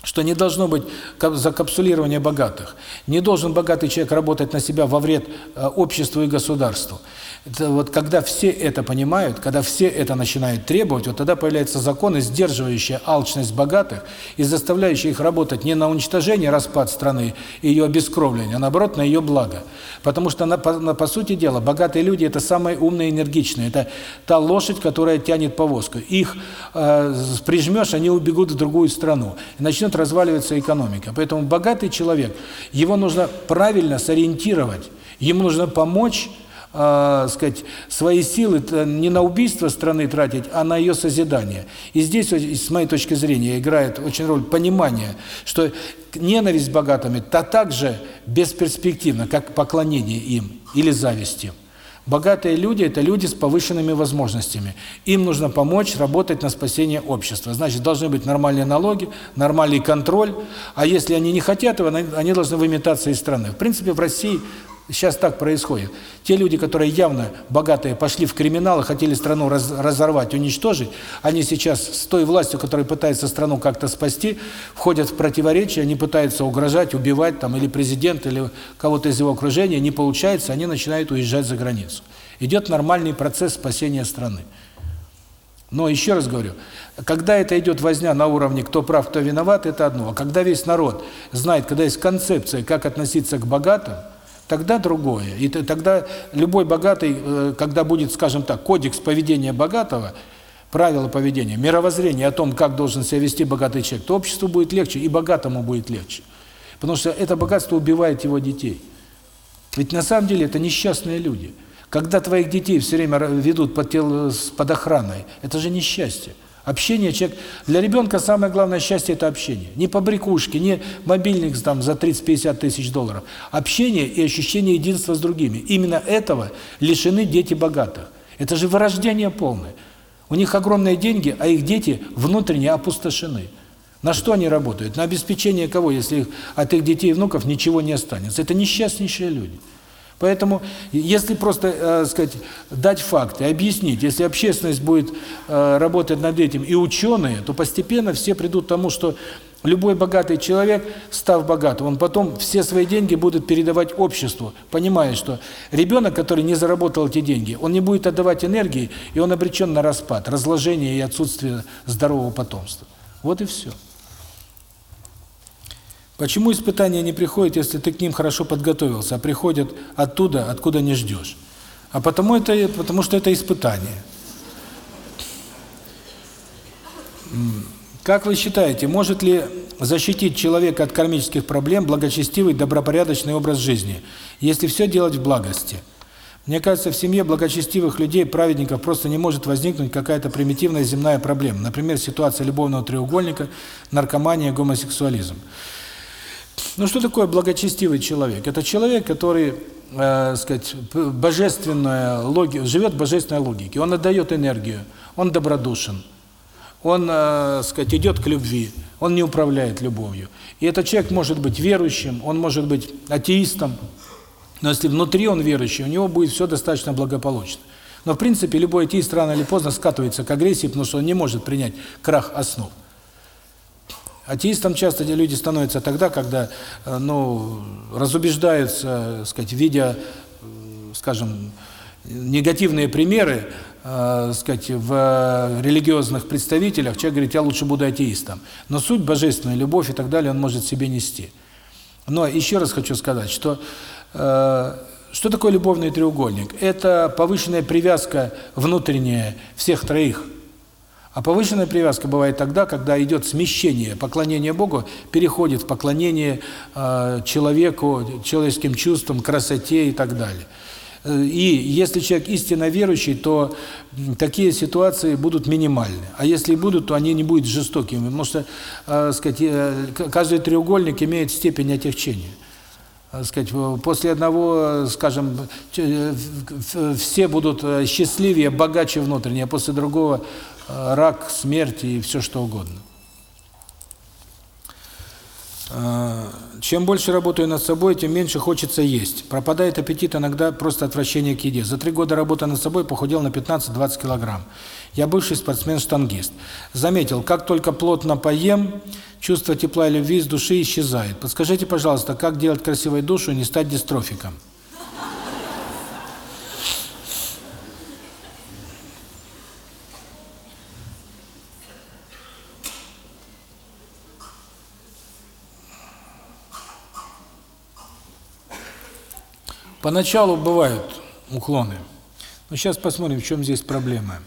что не должно быть закапсулирования богатых, не должен богатый человек работать на себя во вред э, обществу и государству. Это вот когда все это понимают, когда все это начинают требовать, вот тогда появляются законы, сдерживающие алчность богатых и заставляющие их работать не на уничтожение, распад страны и ее обескровление, а наоборот на ее благо. Потому что, на, по, на, по сути дела, богатые люди – это самые умные и энергичные. Это та лошадь, которая тянет повозку. Их э, прижмешь, они убегут в другую страну. И начнет разваливаться экономика. Поэтому богатый человек, его нужно правильно сориентировать, ему нужно помочь э, сказать, свои силы не на убийство страны тратить, а на ее созидание. И здесь, с моей точки зрения, играет очень роль понимание, что ненависть к богатым – это так же бесперспективно, как поклонение им или зависть им. Богатые люди – это люди с повышенными возможностями. Им нужно помочь работать на спасение общества. Значит, должны быть нормальные налоги, нормальный контроль. А если они не хотят этого, они должны выметаться из страны. В принципе, в России Сейчас так происходит. Те люди, которые явно богатые, пошли в криминал и хотели страну раз, разорвать, уничтожить, они сейчас с той властью, которая пытается страну как-то спасти, входят в противоречие, они пытаются угрожать, убивать там или президента, или кого-то из его окружения, не получается, они начинают уезжать за границу. Идет нормальный процесс спасения страны. Но еще раз говорю, когда это идет возня на уровне кто прав, кто виноват, это одно. А когда весь народ знает, когда есть концепция, как относиться к богатым, тогда другое. И тогда любой богатый, э, когда будет, скажем так, кодекс поведения богатого, правила поведения, мировоззрение о том, как должен себя вести богатый человек, то обществу будет легче, и богатому будет легче. Потому что это богатство убивает его детей. Ведь на самом деле это несчастные люди. Когда твоих детей все время ведут под, тел, под охраной, это же несчастье. Общение человек для ребенка самое главное счастье это общение. Не по брякушке, не мобильник там за 30-50 тысяч долларов. Общение и ощущение единства с другими. Именно этого лишены дети богатых. Это же вырождение полное. У них огромные деньги, а их дети внутренне опустошены. На что они работают? На обеспечение кого, если от их детей и внуков ничего не останется? Это несчастнейшие люди. Поэтому, если просто, э, сказать, дать факты, объяснить, если общественность будет э, работать над этим и ученые, то постепенно все придут к тому, что любой богатый человек, став богатым, он потом все свои деньги будет передавать обществу, понимая, что ребенок, который не заработал эти деньги, он не будет отдавать энергии, и он обречен на распад, разложение и отсутствие здорового потомства. Вот и все. Почему испытания не приходят, если ты к ним хорошо подготовился, а приходят оттуда, откуда не ждешь? А потому это потому что это испытание. Как вы считаете, может ли защитить человека от кармических проблем благочестивый, добропорядочный образ жизни, если все делать в благости? Мне кажется, в семье благочестивых людей, праведников, просто не может возникнуть какая-то примитивная земная проблема. Например, ситуация любовного треугольника, наркомания, гомосексуализм. Ну что такое благочестивый человек? Это человек, который, э, сказать, божественная логика, живет божественной логике. Он отдает энергию, он добродушен, он, э, сказать, идет к любви, он не управляет любовью. И этот человек может быть верующим, он может быть атеистом, но если внутри он верующий, у него будет все достаточно благополучно. Но в принципе любой атеист рано или поздно скатывается к агрессии, потому что он не может принять крах основ. Атеистом часто люди становятся тогда, когда, э, ну, разубеждаются, сказать, видя, э, скажем, негативные примеры, э, сказать, в религиозных представителях, человек говорит, я лучше буду атеистом. Но суть божественная, любовь и так далее он может себе нести. Но еще раз хочу сказать, что э, что такое любовный треугольник? Это повышенная привязка внутренняя всех троих а повышенная привязка бывает тогда, когда идет смещение, поклонение Богу переходит в поклонение э, человеку, человеческим чувствам, красоте и так далее. Э, и если человек истинно верующий, то такие ситуации будут минимальны. А если будут, то они не будут жестокими, потому что, э, сказать, э, каждый треугольник имеет степень отягчения. Сказать, после одного, скажем, все будут счастливее, богаче внутренне, а после другого Э, рак, смерть и все что угодно. Э, чем больше работаю над собой, тем меньше хочется есть. Пропадает аппетит, иногда просто отвращение к еде. За три года работы над собой похудел на 15-20 килограмм. Я бывший спортсмен-штангист. Заметил, как только плотно поем, чувство тепла и любви из души исчезает. Подскажите, пожалуйста, как делать красивой душу и не стать дистрофиком? Поначалу бывают уклоны. Но сейчас посмотрим, в чем здесь проблема.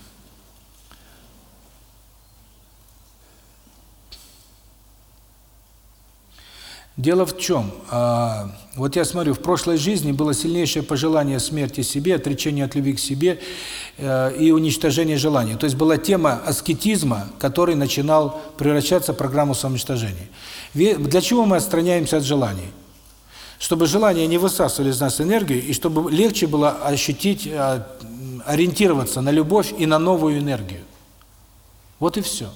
Дело в чем? А, вот я смотрю, в прошлой жизни было сильнейшее пожелание смерти себе, отречение от любви к себе э, и уничтожение желаний. То есть была тема аскетизма, который начинал превращаться в программу самоуничтожения. Для чего мы отстраняемся от желаний? Чтобы желания не высасывали из нас энергию, и чтобы легче было ощутить, а, ориентироваться на любовь и на новую энергию. Вот и все.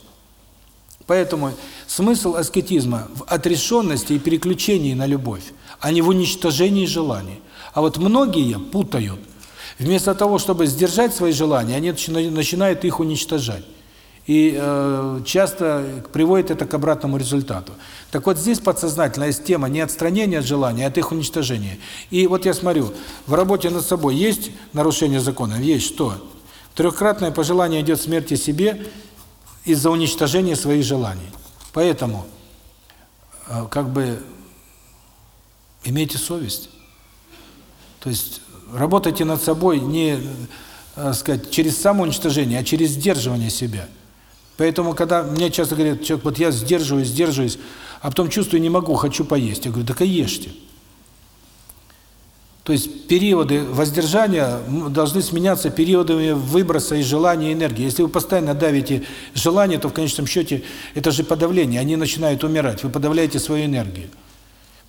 Поэтому смысл аскетизма в отрешенности и переключении на любовь, а не в уничтожении желаний. А вот многие путают. Вместо того, чтобы сдержать свои желания, они начинают их уничтожать. И э, часто приводит это к обратному результату. Так вот здесь подсознательная есть тема не отстранения от желания, а от их уничтожения. И вот я смотрю, в работе над собой есть нарушение закона? Есть что? Трехкратное пожелание идет смерти себе из-за уничтожения своих желаний. Поэтому, э, как бы, имейте совесть. То есть, работайте над собой не, э, сказать, через самоуничтожение, а через сдерживание себя. Поэтому, когда мне часто говорят, человек, вот я сдерживаюсь, сдерживаюсь, а потом чувствую, не могу, хочу поесть. Я говорю, так и ешьте. То есть периоды воздержания должны сменяться периодами выброса и желания энергии. Если вы постоянно давите желание, то в конечном счете это же подавление, они начинают умирать, вы подавляете свою энергию.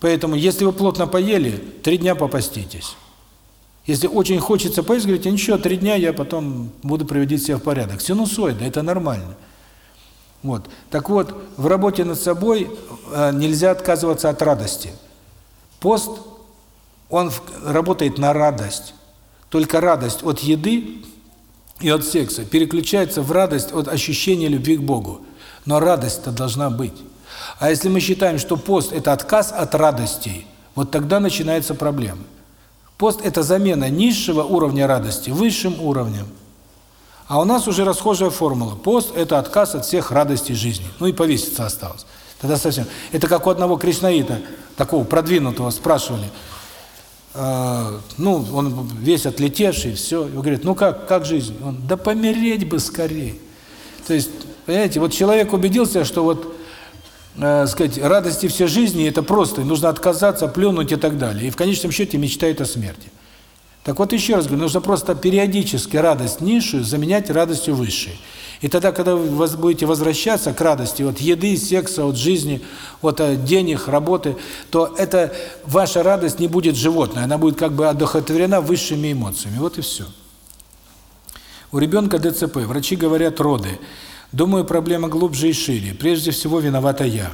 Поэтому, если вы плотно поели, три дня попаститесь. Если очень хочется поесть, говорите, ничего, три дня я потом буду приводить себя в порядок. Синусоида, это нормально. Вот. Так вот, в работе над собой э, нельзя отказываться от радости. Пост он работает на радость. Только радость от еды и от секса переключается в радость от ощущения любви к Богу. Но радость-то должна быть. А если мы считаем, что пост – это отказ от радостей, вот тогда начинается проблема. Пост – это замена низшего уровня радости высшим уровнем. А у нас уже расхожая формула. Пост – это отказ от всех радостей жизни. Ну и повеситься осталось. Тогда совсем. Это как у одного кришнаита, такого продвинутого, спрашивали – а, ну, он весь отлетевший, все, и говорит, ну как, как жизнь? Он, да помереть бы скорее. То есть, понимаете, вот человек убедился, что вот, э, сказать, радости всей жизни это просто, нужно отказаться, плюнуть и так далее. И в конечном счете мечтает о смерти. Так вот еще раз говорю, нужно просто периодически радость низшую заменять радостью высшей. И тогда, когда вы будете возвращаться к радости от еды, секса, от жизни, от э, денег, работы, то это ваша радость не будет животной, она будет как бы одухотворена высшими эмоциями. Вот и все. У ребенка ДЦП, врачи говорят роды. Думаю, проблема глубже и шире. Прежде всего виновата я.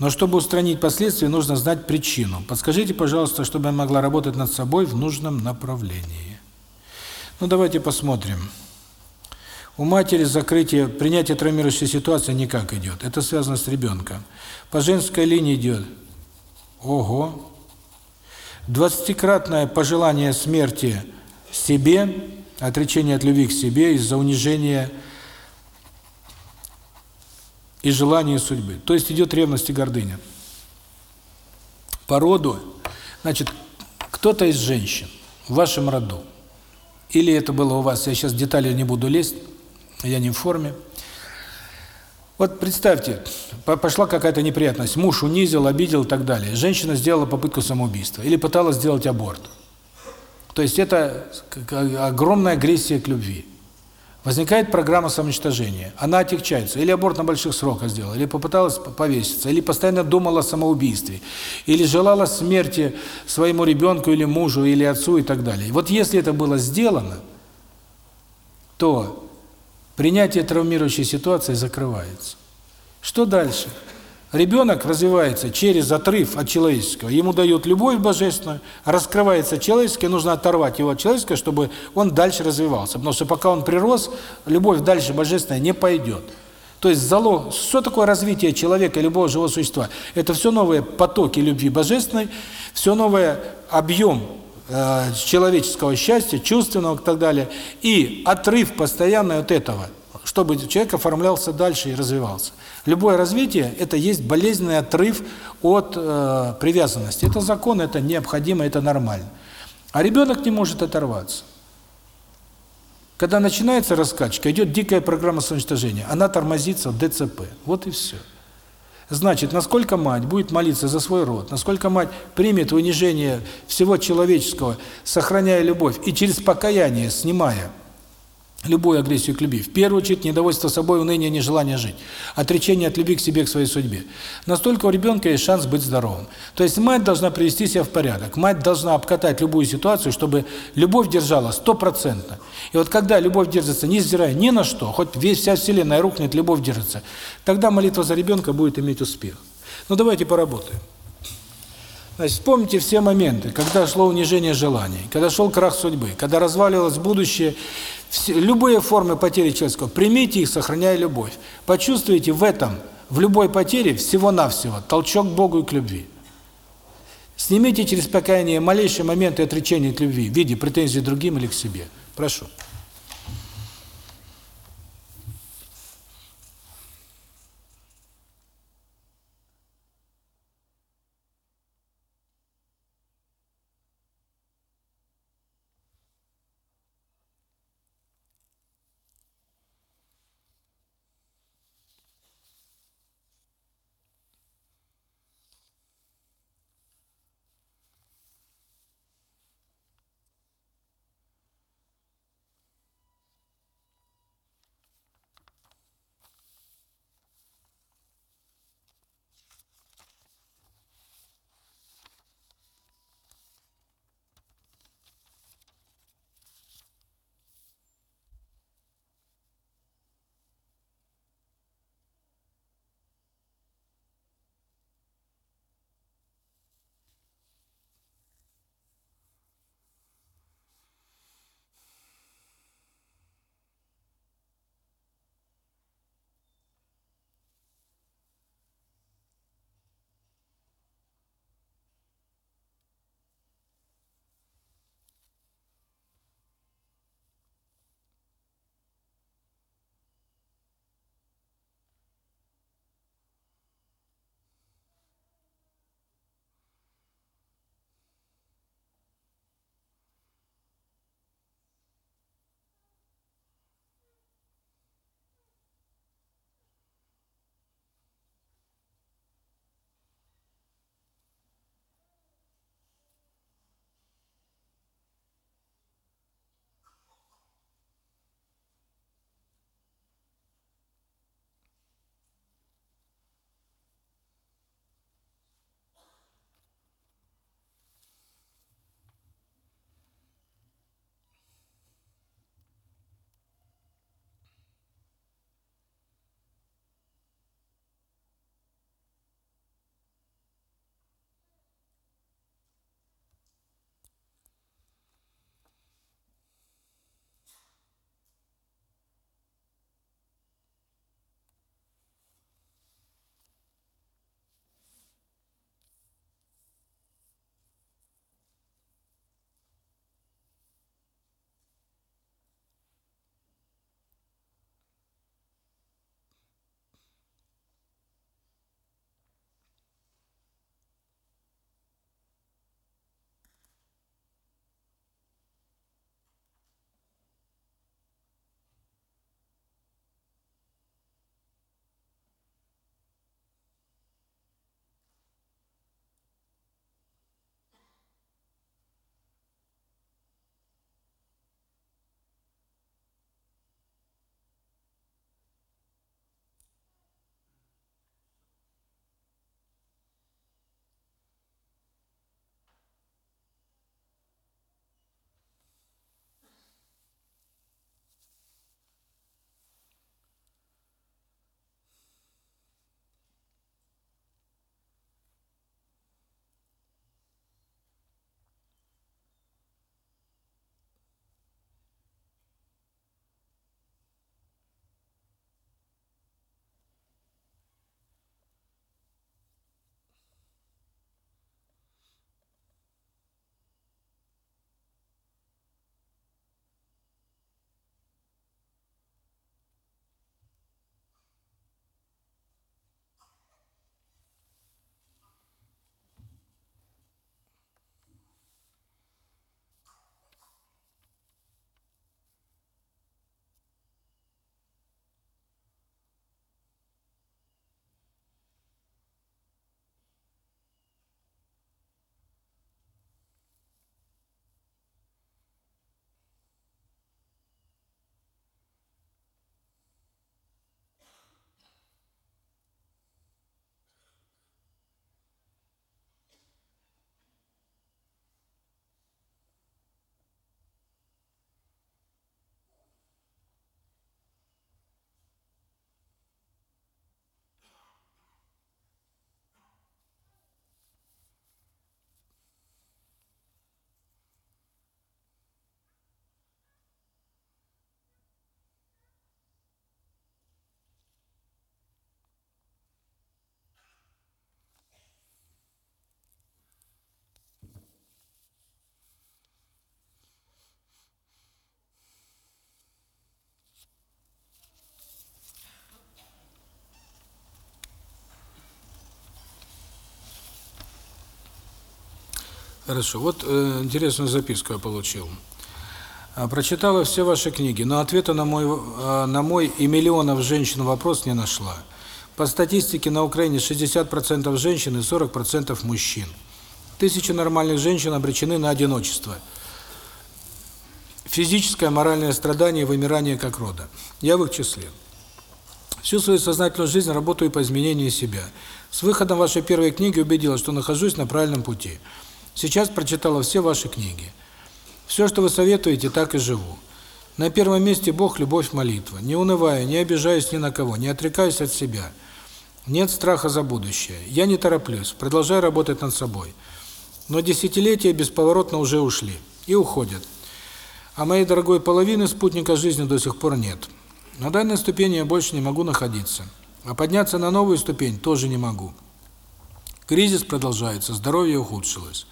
Но чтобы устранить последствия, нужно знать причину. Подскажите, пожалуйста, чтобы я могла работать над собой в нужном направлении. Ну, давайте посмотрим. У матери закрытие, принятие травмирующей ситуации никак идет. Это связано с ребенком. По женской линии идет. Ого! Двадцатикратное пожелание смерти себе, отречение от любви к себе из-за унижения и желания судьбы. То есть идет ревность и гордыня. По роду, значит, кто-то из женщин в вашем роду, или это было у вас, я сейчас детали не буду лезть, я не в форме. Вот представьте, пошла какая-то неприятность, муж унизил, обидел и так далее. Женщина сделала попытку самоубийства или пыталась сделать аборт. То есть это огромная агрессия к любви. Возникает программа самоуничтожения. Она отягчается. Или аборт на больших сроках сделала, или попыталась повеситься, или постоянно думала о самоубийстве, или желала смерти своему ребенку или мужу, или отцу и так далее. вот если это было сделано, то принятие травмирующей ситуации закрывается. Что дальше? Ребенок развивается через отрыв от человеческого. Ему дают любовь божественную, раскрывается человеческое, нужно оторвать его от человеческого, чтобы он дальше развивался. Потому что пока он прирос, любовь дальше божественная не пойдет. То есть залог, что такое развитие человека, любого живого существа? Это все новые потоки любви божественной, все новый объем э, человеческого счастья, чувственного и так далее, и отрыв постоянный от этого, чтобы человек оформлялся дальше и развивался. Любое развитие – это есть болезненный отрыв от э, привязанности. Это закон, это необходимо, это нормально. А ребенок не может оторваться. Когда начинается раскачка, идет дикая программа самоуничтожения, она тормозится в ДЦП. Вот и все. Значит, насколько мать будет молиться за свой род, насколько мать примет унижение всего человеческого, сохраняя любовь, и через покаяние, снимая любую агрессию к любви. В первую очередь недовольство собой, уныние, нежелание жить. Отречение от любви к себе, к своей судьбе. Настолько у ребенка есть шанс быть здоровым. То есть мать должна привести себя в порядок. Мать должна обкатать любую ситуацию, чтобы любовь держала стопроцентно. И вот когда любовь держится, не взирая ни на что, хоть весь вся вселенная рухнет, любовь держится, тогда молитва за ребенка будет иметь успех. Ну давайте поработаем. Значит, вспомните все моменты, когда шло унижение желаний, когда шел крах судьбы, когда разваливалось будущее, все, любые формы потери человеческого, примите их, сохраняя любовь. Почувствуйте в этом, в любой потере, всего-навсего толчок к Богу и к любви. Снимите через покаяние малейшие моменты отречения от любви в виде претензий другим или к себе. Прошу. Хорошо. Вот э, интересную записку я получил. А, прочитала все ваши книги, но ответа на мой э, на мой и миллионов женщин вопрос не нашла. По статистике на Украине 60% женщин и 40% мужчин. Тысячи нормальных женщин обречены на одиночество. Физическое, моральное страдание вымирание как рода. Я в их числе. Всю свою сознательную жизнь работаю по изменению себя. С выходом вашей первой книги убедилась, что нахожусь на правильном пути. Сейчас прочитала все ваши книги. Все, что вы советуете, так и живу. На первом месте Бог, любовь, молитва. Не унываю, не обижаюсь ни на кого, не отрекаюсь от себя. Нет страха за будущее. Я не тороплюсь, продолжаю работать над собой. Но десятилетия бесповоротно уже ушли и уходят. А моей дорогой половины спутника жизни до сих пор нет. На данной ступени я больше не могу находиться. А подняться на новую ступень тоже не могу. Кризис продолжается, здоровье ухудшилось.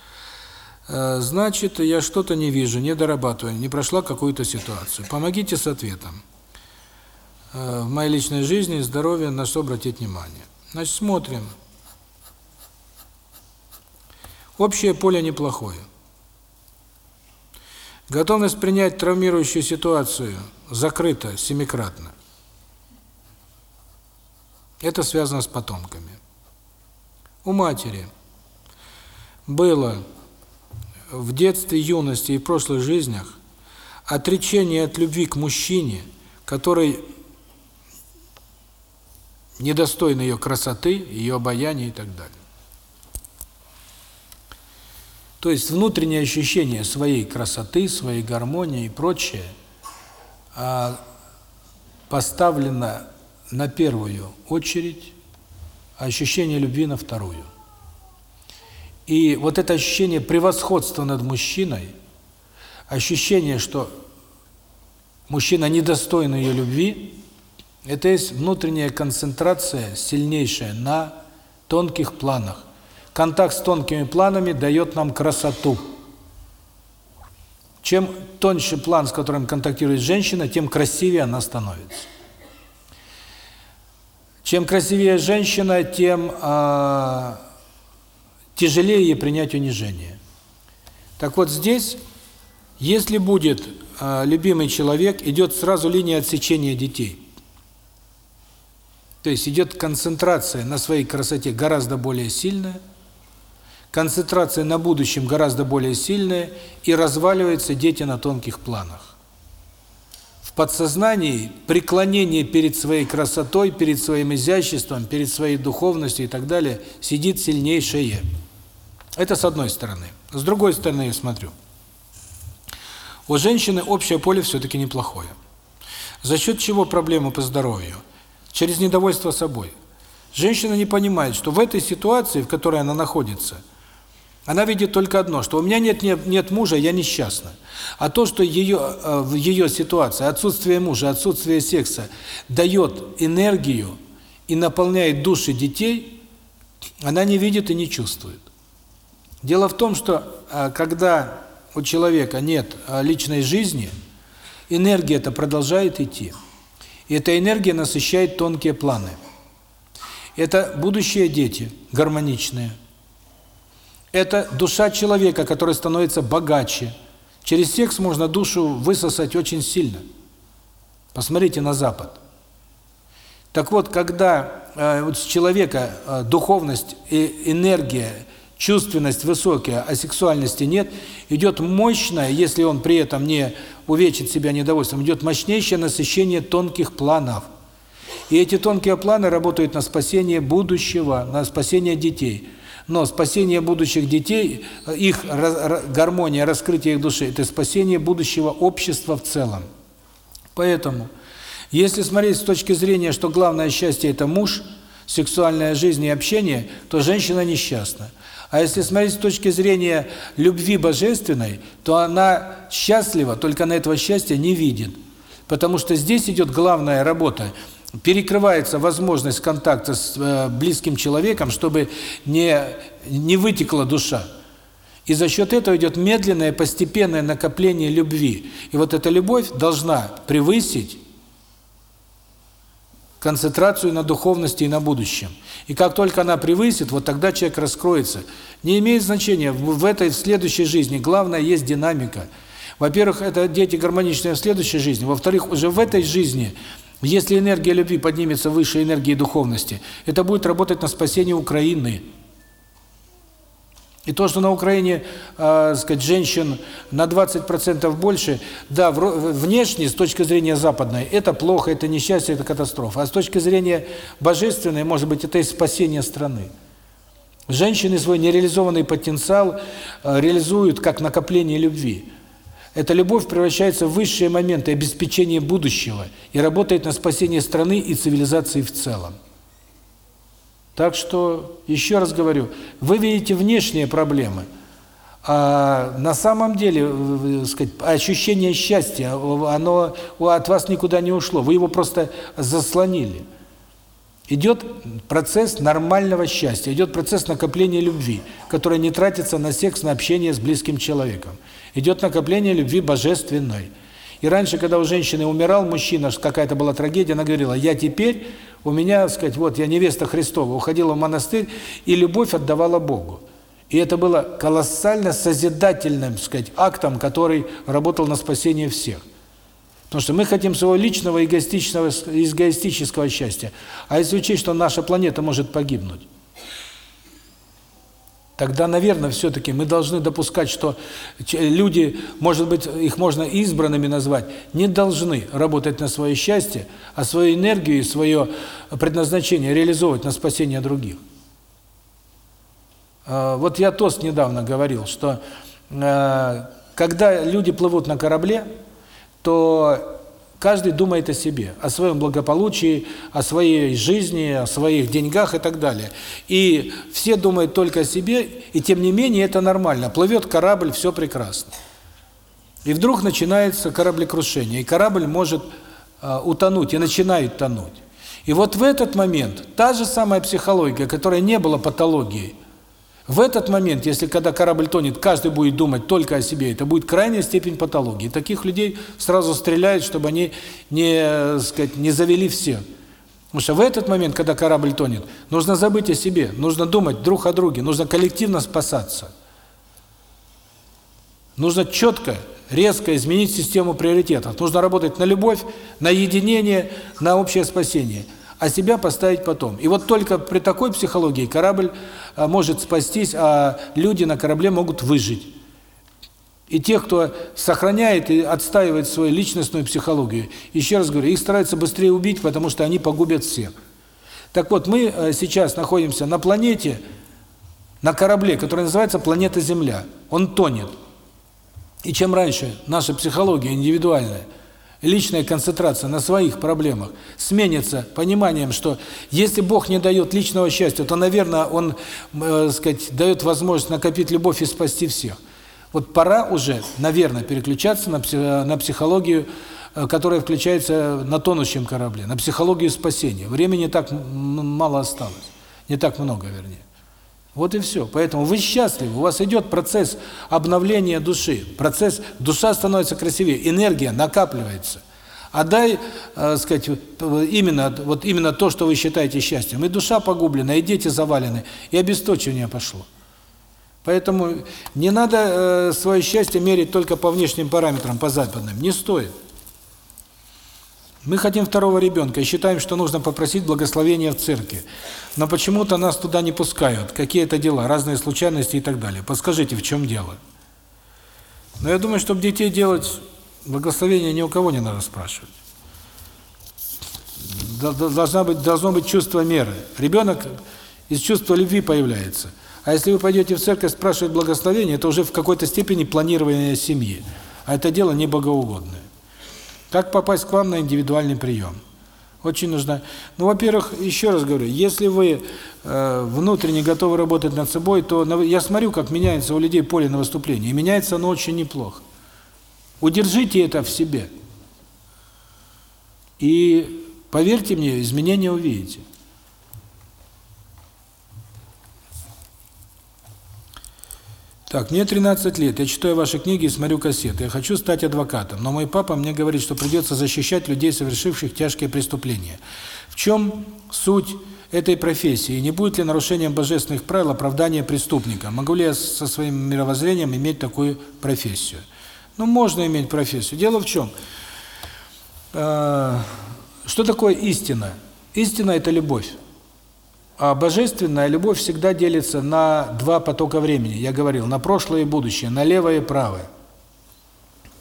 Э, значит, я что-то не вижу, не дорабатываю, не прошла какую-то ситуацию. Помогите с ответом. Э, в моей личной жизни здоровье, на что обратить внимание. Значит, смотрим. Общее поле неплохое. Готовность принять травмирующую ситуацию закрыта семикратно. Это связано с потомками. У матери было в детстве, юности и прошлых жизнях отречение от любви к мужчине, который недостоин ее красоты, ее обаяния и так далее. То есть внутреннее ощущение своей красоты, своей гармонии и прочее а, поставлено на первую очередь, ощущение любви на вторую. И вот это ощущение превосходства над мужчиной, ощущение, что мужчина недостоин ее любви, это есть внутренняя концентрация сильнейшая на тонких планах. Контакт с тонкими планами дает нам красоту. Чем тоньше план, с которым контактирует женщина, тем красивее она становится. Чем красивее женщина, тем э, тяжелее принять унижение. Так вот здесь, если будет э, любимый человек, идет сразу линия отсечения детей. То есть идет концентрация на своей красоте гораздо более сильная, концентрация на будущем гораздо более сильная, и разваливаются дети на тонких планах. В подсознании преклонение перед своей красотой, перед своим изяществом, перед своей духовностью и так далее сидит сильнейшее. Это с одной стороны. С другой стороны я смотрю. У женщины общее поле все-таки неплохое. За счет чего проблемы по здоровью? Через недовольство собой. Женщина не понимает, что в этой ситуации, в которой она находится – она видит только одно, что у меня нет нет, нет мужа, я несчастна. А то, что ее э, в ее ситуации отсутствие мужа, отсутствие секса дает энергию и наполняет души детей, она не видит и не чувствует. Дело в том, что э, когда у человека нет э, личной жизни, энергия это продолжает идти. И эта энергия насыщает тонкие планы. Это будущие дети, гармоничные, это душа человека, который становится богаче. Через секс можно душу высосать очень сильно. Посмотрите на Запад. Так вот, когда э, вот с человека э, духовность и энергия, чувственность высокая, а сексуальности нет, идет мощное, если он при этом не увечит себя недовольством, идет мощнейшее насыщение тонких планов. И эти тонкие планы работают на спасение будущего, на спасение детей. Но спасение будущих детей, их гармония, раскрытие их души – это спасение будущего общества в целом. Поэтому, если смотреть с точки зрения, что главное счастье – это муж, сексуальная жизнь и общение, то женщина несчастна. А если смотреть с точки зрения любви божественной, то она счастлива, только на этого счастья не видит. Потому что здесь идет главная работа – перекрывается возможность контакта с э, близким человеком, чтобы не не вытекла душа. И за счет этого идет медленное, постепенное накопление любви. И вот эта любовь должна превысить концентрацию на духовности и на будущем. И как только она превысит, вот тогда человек раскроется. Не имеет значения, в этой в следующей жизни главное есть динамика. Во-первых, это дети гармоничные в следующей жизни. Во-вторых, уже в этой жизни, если энергия любви поднимется выше энергии духовности, это будет работать на спасение Украины. И то, что на Украине, э, сказать, женщин на 20% больше, да, внешне, с точки зрения западной, это плохо, это несчастье, это катастрофа. А с точки зрения божественной, может быть, это и спасение страны. Женщины свой нереализованный потенциал э, реализуют как накопление любви. Эта любовь превращается в высшие моменты обеспечения будущего и работает на спасение страны и цивилизации в целом. Так что, еще раз говорю, вы видите внешние проблемы, а на самом деле, сказать, ощущение счастья, оно от вас никуда не ушло, вы его просто заслонили. Идет процесс нормального счастья, идет процесс накопления любви, который не тратится на секс, на общение с близким человеком. Идет накопление любви божественной. И раньше, когда у женщины умирал мужчина, какая-то была трагедия, она говорила, я теперь, у меня, сказать, вот я невеста Христова, уходила в монастырь и любовь отдавала Богу. И это было колоссально созидательным, сказать, актом, который работал на спасение всех. Потому что мы хотим своего личного эгоистичного, эгоистического счастья. А если учесть, что наша планета может погибнуть, Тогда, наверное, все-таки мы должны допускать, что люди, может быть, их можно избранными назвать, не должны работать на свое счастье, а свою энергию и свое предназначение реализовывать на спасение других. А, вот я тост недавно говорил, что э, когда люди плывут на корабле, то Каждый думает о себе, о своем благополучии, о своей жизни, о своих деньгах и так далее. И все думают только о себе, и тем не менее это нормально. Плывет корабль, все прекрасно. И вдруг начинается кораблекрушение, и корабль может э, утонуть, и начинает тонуть. И вот в этот момент та же самая психология, которая не была патологией, в этот момент, если когда корабль тонет, каждый будет думать только о себе, это будет крайняя степень патологии. Таких людей сразу стреляют, чтобы они не, сказать, не завели всех. Потому что в этот момент, когда корабль тонет, нужно забыть о себе, нужно думать друг о друге, нужно коллективно спасаться. Нужно четко, резко изменить систему приоритетов. Нужно работать на любовь, на единение, на общее спасение – а себя поставить потом. И вот только при такой психологии корабль а, может спастись, а люди на корабле могут выжить. И тех, кто сохраняет и отстаивает свою личностную психологию, еще раз говорю, их стараются быстрее убить, потому что они погубят всех. Так вот, мы а, сейчас находимся на планете, на корабле, который называется планета Земля. Он тонет. И чем раньше наша психология индивидуальная – личная концентрация на своих проблемах сменится пониманием, что если Бог не дает личного счастья, то, наверное, Он, э, сказать, дает возможность накопить любовь и спасти всех. Вот пора уже, наверное, переключаться на, на психологию, э, которая включается на тонущем корабле, на психологию спасения. Времени так мало осталось, не так много, вернее. Вот и все. Поэтому вы счастливы, у вас идет процесс обновления души, процесс, душа становится красивее, энергия накапливается. А дай, э, сказать, именно вот именно то, что вы считаете счастьем. И душа погублена, и дети завалены, и обесточивание пошло. Поэтому не надо э, свое счастье мерить только по внешним параметрам, по западным. Не стоит. Мы хотим второго ребенка и считаем, что нужно попросить благословения в церкви. Но почему-то нас туда не пускают. Какие это дела, разные случайности и так далее. Подскажите, в чем дело? Но я думаю, чтобы детей делать, благословения ни у кого не надо спрашивать. Должна быть, должно быть чувство меры. Ребенок из чувства любви появляется. А если вы пойдете в церковь спрашивать благословение, это уже в какой-то степени планирование семьи. А это дело не богоугодное. Как попасть к вам на индивидуальный прием? Очень нужно. Ну, во-первых, еще раз говорю, если вы э, внутренне готовы работать над собой, то на, я смотрю, как меняется у людей поле на выступление, и меняется оно очень неплохо. Удержите это в себе. И поверьте мне, изменения увидите. Так, мне 13 лет, я читаю ваши книги и смотрю кассеты. Я хочу стать адвокатом, но мой папа мне говорит, что придется защищать людей, совершивших тяжкие преступления. В чем суть этой профессии? Не будет ли нарушением божественных правил оправдания преступника? Могу ли я со своим мировоззрением иметь такую профессию? Ну, можно иметь профессию. Дело в чем? Что такое истина? Истина – это любовь. А божественная любовь всегда делится на два потока времени. Я говорил, на прошлое и будущее, на левое и правое.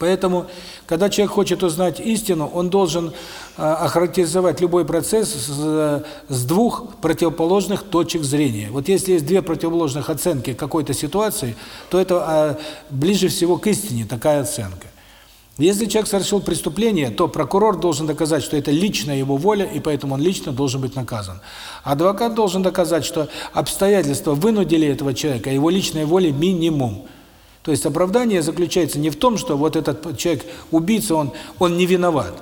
Поэтому, когда человек хочет узнать истину, он должен э, охарактеризовать любой процесс с, с двух противоположных точек зрения. Вот если есть две противоположных оценки какой-то ситуации, то это э, ближе всего к истине такая оценка. Если человек совершил преступление, то прокурор должен доказать, что это личная его воля, и поэтому он лично должен быть наказан. Адвокат должен доказать, что обстоятельства вынудили этого человека, его личной воли минимум. То есть оправдание заключается не в том, что вот этот человек, убийца, он, он не виноват.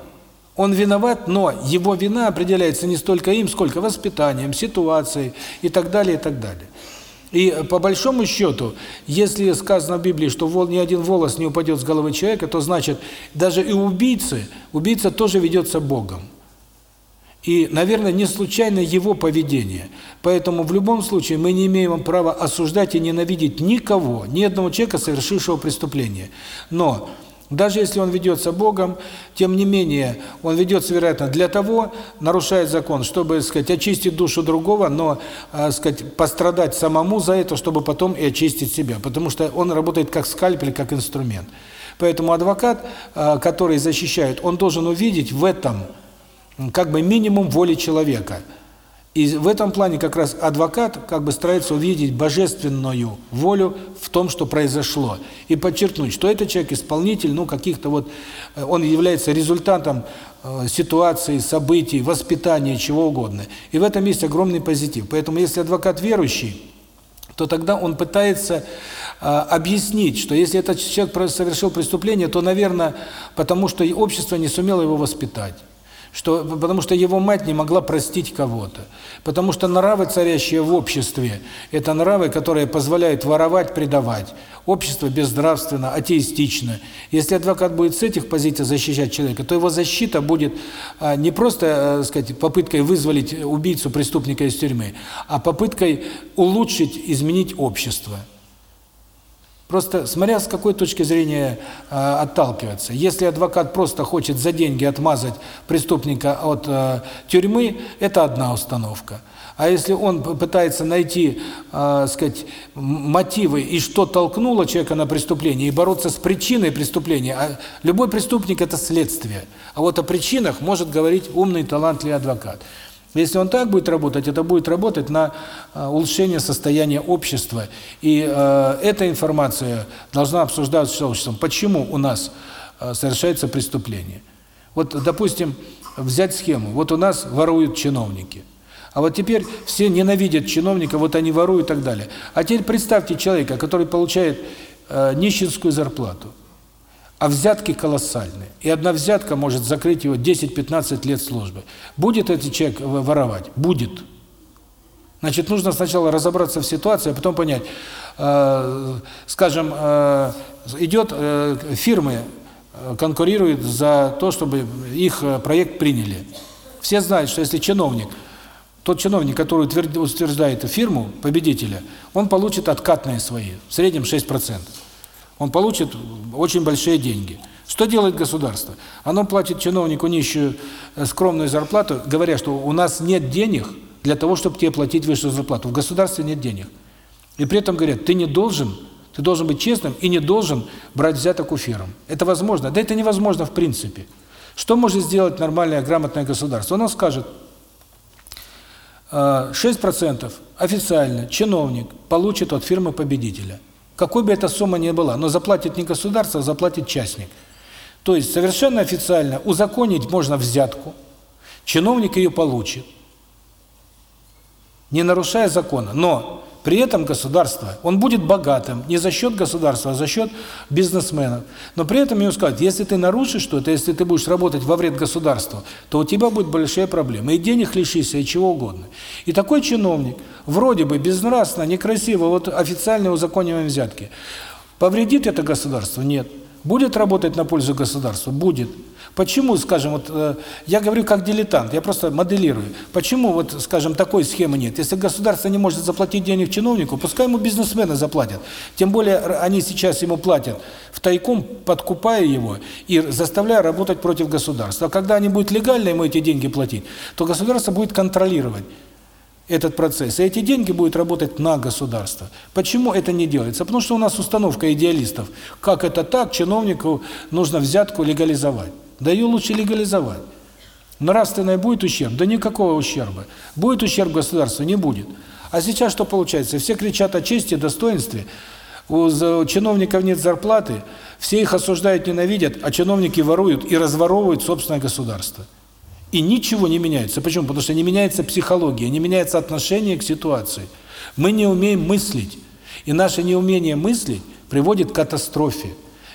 Он виноват, но его вина определяется не столько им, сколько воспитанием, ситуацией и так далее, и так далее. И по большому счету, если сказано в Библии, что ни один волос не упадет с головы человека, то значит, даже и убийцы, убийца тоже ведется Богом. И, наверное, не случайно его поведение. Поэтому в любом случае мы не имеем права осуждать и ненавидеть никого, ни одного человека, совершившего преступление. Но даже если он ведется Богом, тем не менее, он ведется, вероятно, для того, нарушает закон, чтобы, сказать, очистить душу другого, но, э, сказать, пострадать самому за это, чтобы потом и очистить себя. Потому что он работает как скальпель, как инструмент. Поэтому адвокат, э, который защищает, он должен увидеть в этом как бы минимум воли человека – и в этом плане как раз адвокат как бы старается увидеть божественную волю в том, что произошло. И подчеркнуть, что этот человек исполнитель, ну, каких-то вот, э, он является результатом э, ситуации, событий, воспитания, чего угодно. И в этом есть огромный позитив. Поэтому если адвокат верующий, то тогда он пытается э, объяснить, что если этот человек совершил преступление, то, наверное, потому что общество не сумело его воспитать что потому что его мать не могла простить кого-то, потому что нравы, царящие в обществе, это нравы, которые позволяют воровать, предавать. Общество безнравственно, атеистично. Если адвокат будет с этих позиций защищать человека, то его защита будет а, не просто, а, сказать, попыткой вызволить убийцу, преступника из тюрьмы, а попыткой улучшить, изменить общество. Просто смотря с какой точки зрения э, отталкиваться. Если адвокат просто хочет за деньги отмазать преступника от э, тюрьмы, это одна установка. А если он пытается найти, э, сказать, мотивы и что толкнуло человека на преступление, и бороться с причиной преступления, а любой преступник – это следствие. А вот о причинах может говорить умный, талантливый адвокат. Если он так будет работать, это будет работать на э, улучшение состояния общества. И э, эта информация должна обсуждаться с обществом. Почему у нас э, совершается преступление? Вот, допустим, взять схему. Вот у нас воруют чиновники. А вот теперь все ненавидят чиновника, вот они воруют и так далее. А теперь представьте человека, который получает э, нищенскую зарплату. А взятки колоссальные. И одна взятка может закрыть его 10-15 лет службы. Будет этот человек воровать? Будет. Значит, нужно сначала разобраться в ситуации, а потом понять. Э, скажем, э, идет э, фирмы конкурируют за то, чтобы их проект приняли. Все знают, что если чиновник, тот чиновник, который утверждает фирму победителя, он получит откатные свои, в среднем 6% он получит очень большие деньги. Что делает государство? Оно платит чиновнику нищую э, скромную зарплату, говоря, что у нас нет денег для того, чтобы тебе платить высшую зарплату. В государстве нет денег. И при этом говорят, ты не должен, ты должен быть честным и не должен брать взяток у фирм. Это возможно? Да это невозможно в принципе. Что может сделать нормальное, грамотное государство? Оно скажет, 6% э, официально чиновник получит от фирмы-победителя. Какой бы эта сумма ни была, но заплатит не государство, а заплатит частник. То есть совершенно официально узаконить можно взятку, чиновник ее получит, не нарушая закона. Но При этом государство, он будет богатым не за счет государства, а за счет бизнесменов. Но при этом ему сказать, если ты нарушишь что-то, если ты будешь работать во вред государству, то у тебя будут большие проблемы. И денег лишишься, и чего угодно. И такой чиновник, вроде бы безнравственно, некрасиво, вот официально узакониваем взятки. Повредит это государство? Нет. Будет работать на пользу государства? Будет. Почему, скажем, вот э, я говорю как дилетант, я просто моделирую. Почему вот, скажем, такой схемы нет? Если государство не может заплатить денег чиновнику, пускай ему бизнесмены заплатят. Тем более они сейчас ему платят в тайком, подкупая его и заставляя работать против государства. Когда они будут легально ему эти деньги платить, то государство будет контролировать этот процесс. И эти деньги будут работать на государство. Почему это не делается? Потому что у нас установка идеалистов. Как это так, чиновнику нужно взятку легализовать. Да ее лучше легализовать. Нравственное будет ущерб? Да никакого ущерба. Будет ущерб государству? Не будет. А сейчас что получается? Все кричат о чести, достоинстве. У чиновников нет зарплаты, все их осуждают, ненавидят, а чиновники воруют и разворовывают собственное государство. И ничего не меняется. Почему? Потому что не меняется психология, не меняется отношение к ситуации. Мы не умеем мыслить. И наше неумение мыслить приводит к катастрофе.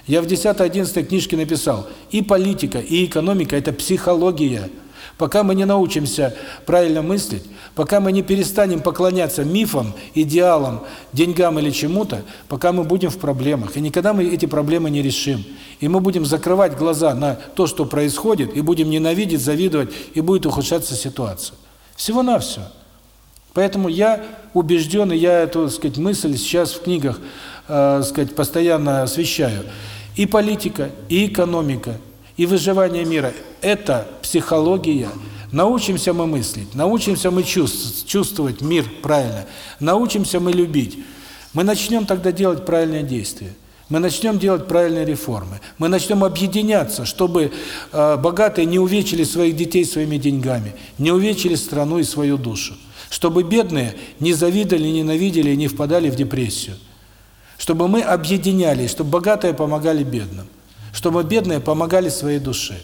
Я в 10-11 книжке написал, и политика, и экономика – это психология. Пока мы не научимся правильно мыслить, пока мы не перестанем поклоняться мифам, идеалам, деньгам или чему-то, пока мы будем в проблемах. И никогда мы эти проблемы не решим. И мы будем закрывать глаза на то, что происходит, и будем ненавидеть, завидовать, и будет ухудшаться ситуация. Всего-навсего. Поэтому я убежден, и я эту, так сказать, мысль сейчас в книгах, э, сказать, постоянно освещаю. И политика, и экономика, и выживание мира – это психология. Научимся мы мыслить, научимся мы чувствовать мир правильно, научимся мы любить. Мы начнем тогда делать правильные действия. Мы начнем делать правильные реформы. Мы начнем объединяться, чтобы э, богатые не увечили своих детей своими деньгами, не увечили страну и свою душу. Чтобы бедные не завидовали, ненавидели и не впадали в депрессию. Чтобы мы объединялись, чтобы богатые помогали бедным чтобы бедные помогали своей душе.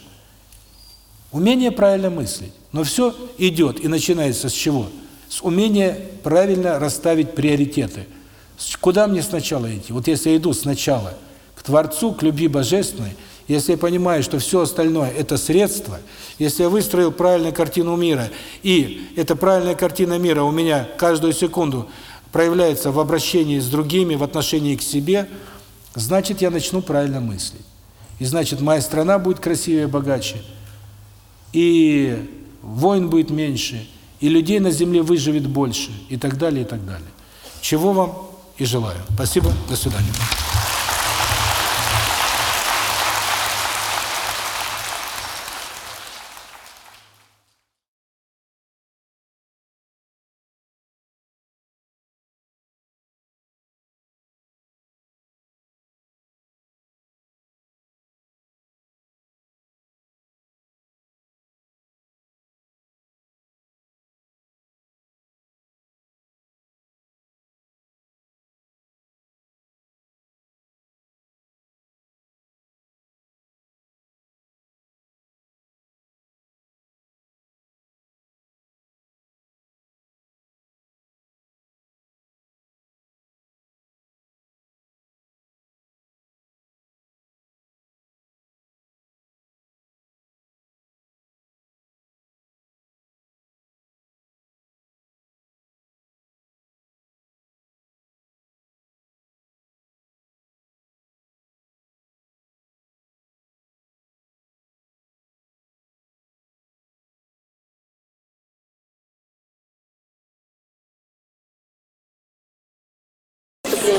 Умение правильно мыслить. Но все идет и начинается с чего? С умения правильно расставить приоритеты. Куда мне сначала идти? Вот если я иду сначала к Творцу, к любви божественной, если я понимаю, что все остальное – это средство, если я выстроил правильную картину мира, и эта правильная картина мира у меня каждую секунду проявляется в обращении с другими, в отношении к себе, значит, я начну правильно мыслить. И значит, моя страна будет красивее, богаче. И войн будет меньше, и людей на земле выживет больше, и так далее, и так далее. Чего вам и желаю. Спасибо, до свидания.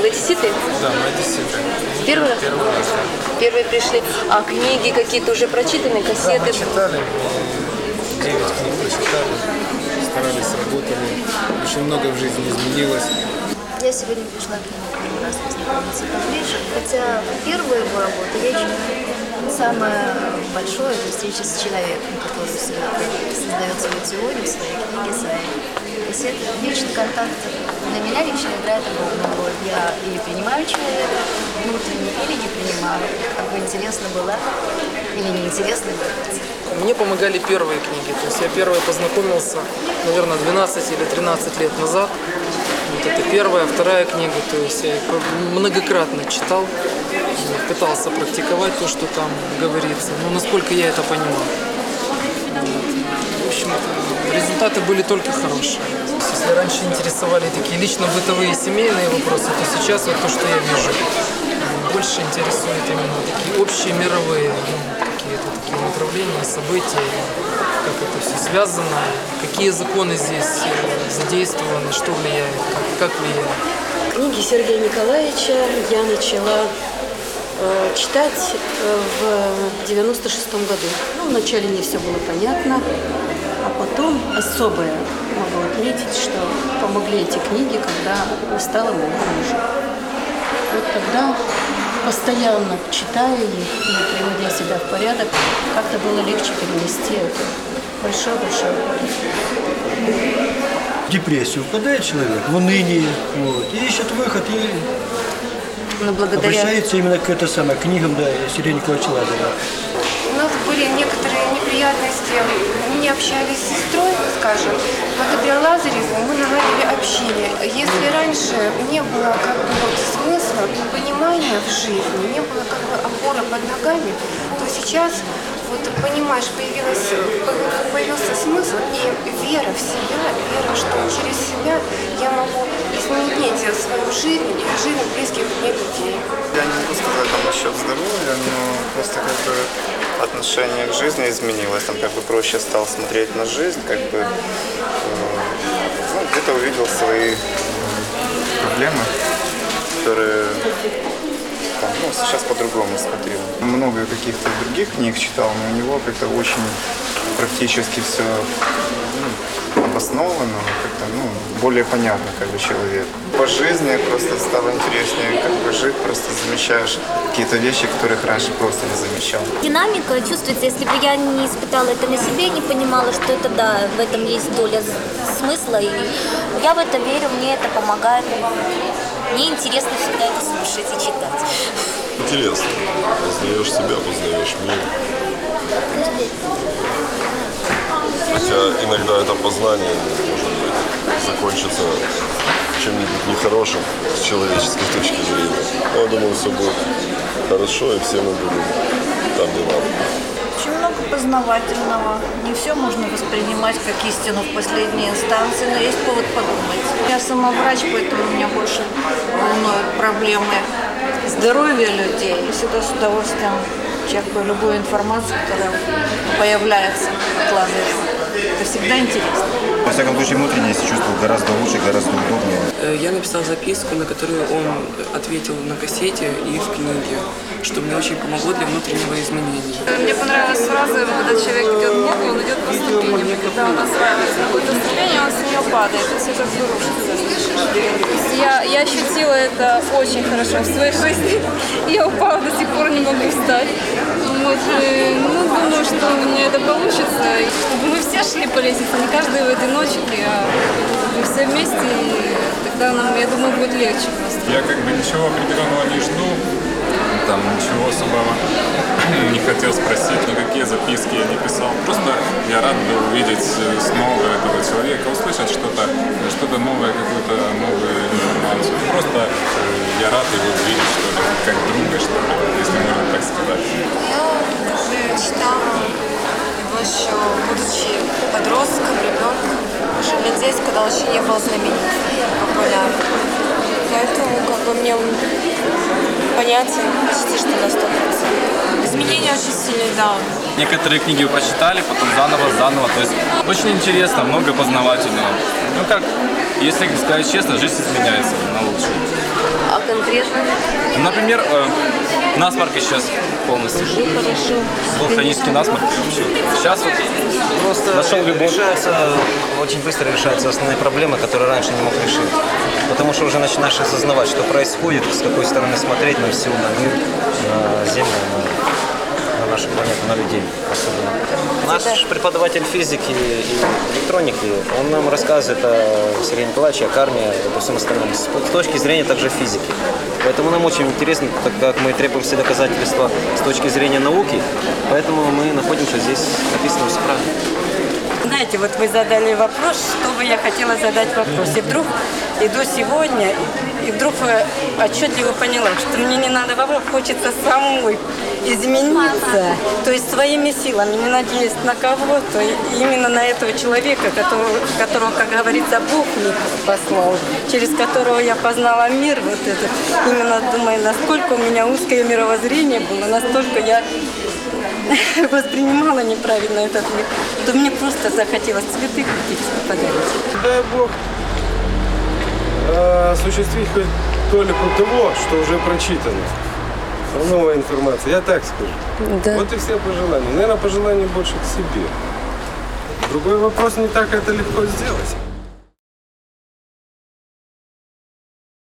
Одесситы? Да, мы одесситы. Первый раз? Первый раз. Первые пришли. А книги какие-то уже прочитаны, Да, кассеты? мы читали, девять книг прочитали, старались, работали. Очень много в жизни изменилось. Я сегодня пришла к нему первый раз познакомиться поближе, хотя первая его работа я еще самое большое это встреча с человеком, который создает свою теорию, свои книги, свои кассеты. Личный контакт для меня лично играет огромную роль. Я или принимаю человека внутренне, или не принимаю. Как бы интересно было или неинтересно было. Мне помогали первые книги. То есть я первый познакомился, наверное, 12 или 13 лет назад. Вот это первая, вторая книга, то есть я их многократно читал, пытался практиковать то, что там говорится, ну, насколько я это понимал. В общем, результаты были только хорошие. Если раньше интересовали такие лично-бытовые семейные вопросы, то сейчас вот то, что я вижу, больше интересует именно такие общие мировые ну, какие-то такие направления, события, как это все связано, какие законы здесь э, задействованы, что влияет, как, как влияет. Книги Сергея Николаевича я начала э, читать э, в 96 году. Ну, вначале не все было понятно, а потом особое могу отметить, что помогли эти книги, когда не стало моего мужа. Вот тогда, постоянно читая их и приводя себя в порядок, как-то было легче перенести это большое-большое. В депрессию впадает человек, в уныние, вот, и ищет выход, и Но благодаря... обращается именно к этой самой книгам, да, Сергея Николаевича Ладова. У нас были некоторые неприятности. Мы не общались с сестрой, скажем. Благодаря Лазареву мы наладили общение. Если раньше не было как бы вот смысла, понимания в жизни, не было как бы опоры под ногами, то сейчас вот понимаешь, появилась, появился смысл и вера в себя, вера, что через себя я могу изменить свою жизнь и жизнь близких мне людей. Я не могу сказать там насчет здоровья, но просто как бы отношение к жизни изменилось. Там как бы проще стал смотреть на жизнь, как бы э, ну, где-то увидел свои проблемы, которые там, ну, сейчас по-другому смотрю. Много каких-то других книг читал, но у него как-то очень практически все обосновано, как-то, ну, более понятно, как бы, человек. По жизни просто стало интереснее, как бы, жить, просто замечаешь какие-то вещи, которых раньше просто не замечал. Динамика чувствуется, если бы я не испытала это на себе, не понимала, что это да, в этом есть доля смысла, и я в это верю, мне это помогает. Мне интересно всегда это слушать и читать. Интересно. Познаешь себя, познаешь мир. Хотя иногда это познание может быть закончится чем-нибудь нехорошим с человеческой точки зрения. Но я думаю, все будет хорошо, и все мы будем там, где надо. Очень много познавательного. Не все можно воспринимать как истину в последней инстанции, но есть повод подумать. Я сама врач, поэтому меня больше волнуют проблемы здоровья людей. И всегда с удовольствием черпаю любую информацию, которая появляется от Лазарева. Это всегда интересно. Во всяком случае, внутренне я себя чувствую гораздо лучше, гораздо удобнее. Э, Я написал записку, на которую он ответил на кассете и в книге, что мне очень помогло для внутреннего изменения. Мне понравилась фраза, когда человек идет к Богу, он идет по ступеням. И когда он осваивается на какой-то ступени, он с нее падает, и все как бы рушится. Я, я ощутила это очень хорошо в своей жизни. Я упала, до сих пор не могу встать. Э, ну, думаю, что у меня это получится. Чтобы мы все шли по лестнице, не каждый в одиночке, а все вместе, и тогда нам, я думаю, будет легче просто. Я как бы ничего определенного не жду, там ничего особого не хотел спросить, никакие записки я не писал. Просто я рад был увидеть снова этого человека, услышать что-то, что-то новое, какую-то новую информацию. Просто э, я рад его увидеть, что ли, как друга, что ли, если можно так сказать. Я уже читала его еще будучи подростком, ребенком, уже лет 10, когда еще не был знаменит, популярным. Поэтому как бы мне он понятен почти что на 100%. Изменения очень сильные, да. Некоторые книги вы прочитали, потом заново, заново. То есть очень интересно, много познавательного. Ну как, если сказать честно, жизнь изменяется на лучшее. А конкретно? Например, э, насморк сейчас полностью. Был хронический насморк. Сейчас вот Просто Нашел любовь. решаются, очень быстро решаются основные проблемы, которые раньше не мог решить. Потому что уже начинаешь осознавать, что происходит, с какой стороны смотреть на все, на мир, на Землю, на нашу планету, на людей особенно. Наш преподаватель физики и электроники, он нам рассказывает о Сергее Николаевиче, о карме, обо всем остальном, с точки зрения также физики. Поэтому нам очень интересно, так как мы требуем все доказательства с точки зрения науки, поэтому мы находим, что здесь написано все правильно. Знаете, вот вы задали вопрос, что бы я хотела задать вопрос. И вдруг иду сегодня, и вдруг отчетливо поняла, что мне не надо вопрос, хочется самой измениться, то есть своими силами, не надеясь на кого-то, именно на этого человека, которого, которого, как говорится, Бог мне послал, через которого я познала мир, вот этот. Именно думаю, насколько у меня узкое мировоззрение было, настолько я воспринимала неправильно этот мир, то мне просто захотелось цветы купить и подарить. Дай Бог э, осуществить хоть толику того, что уже прочитано. Новая информация, я так скажу. Да. Вот и все пожелания. Наверное, пожелания больше к себе. Другой вопрос, не так это легко сделать.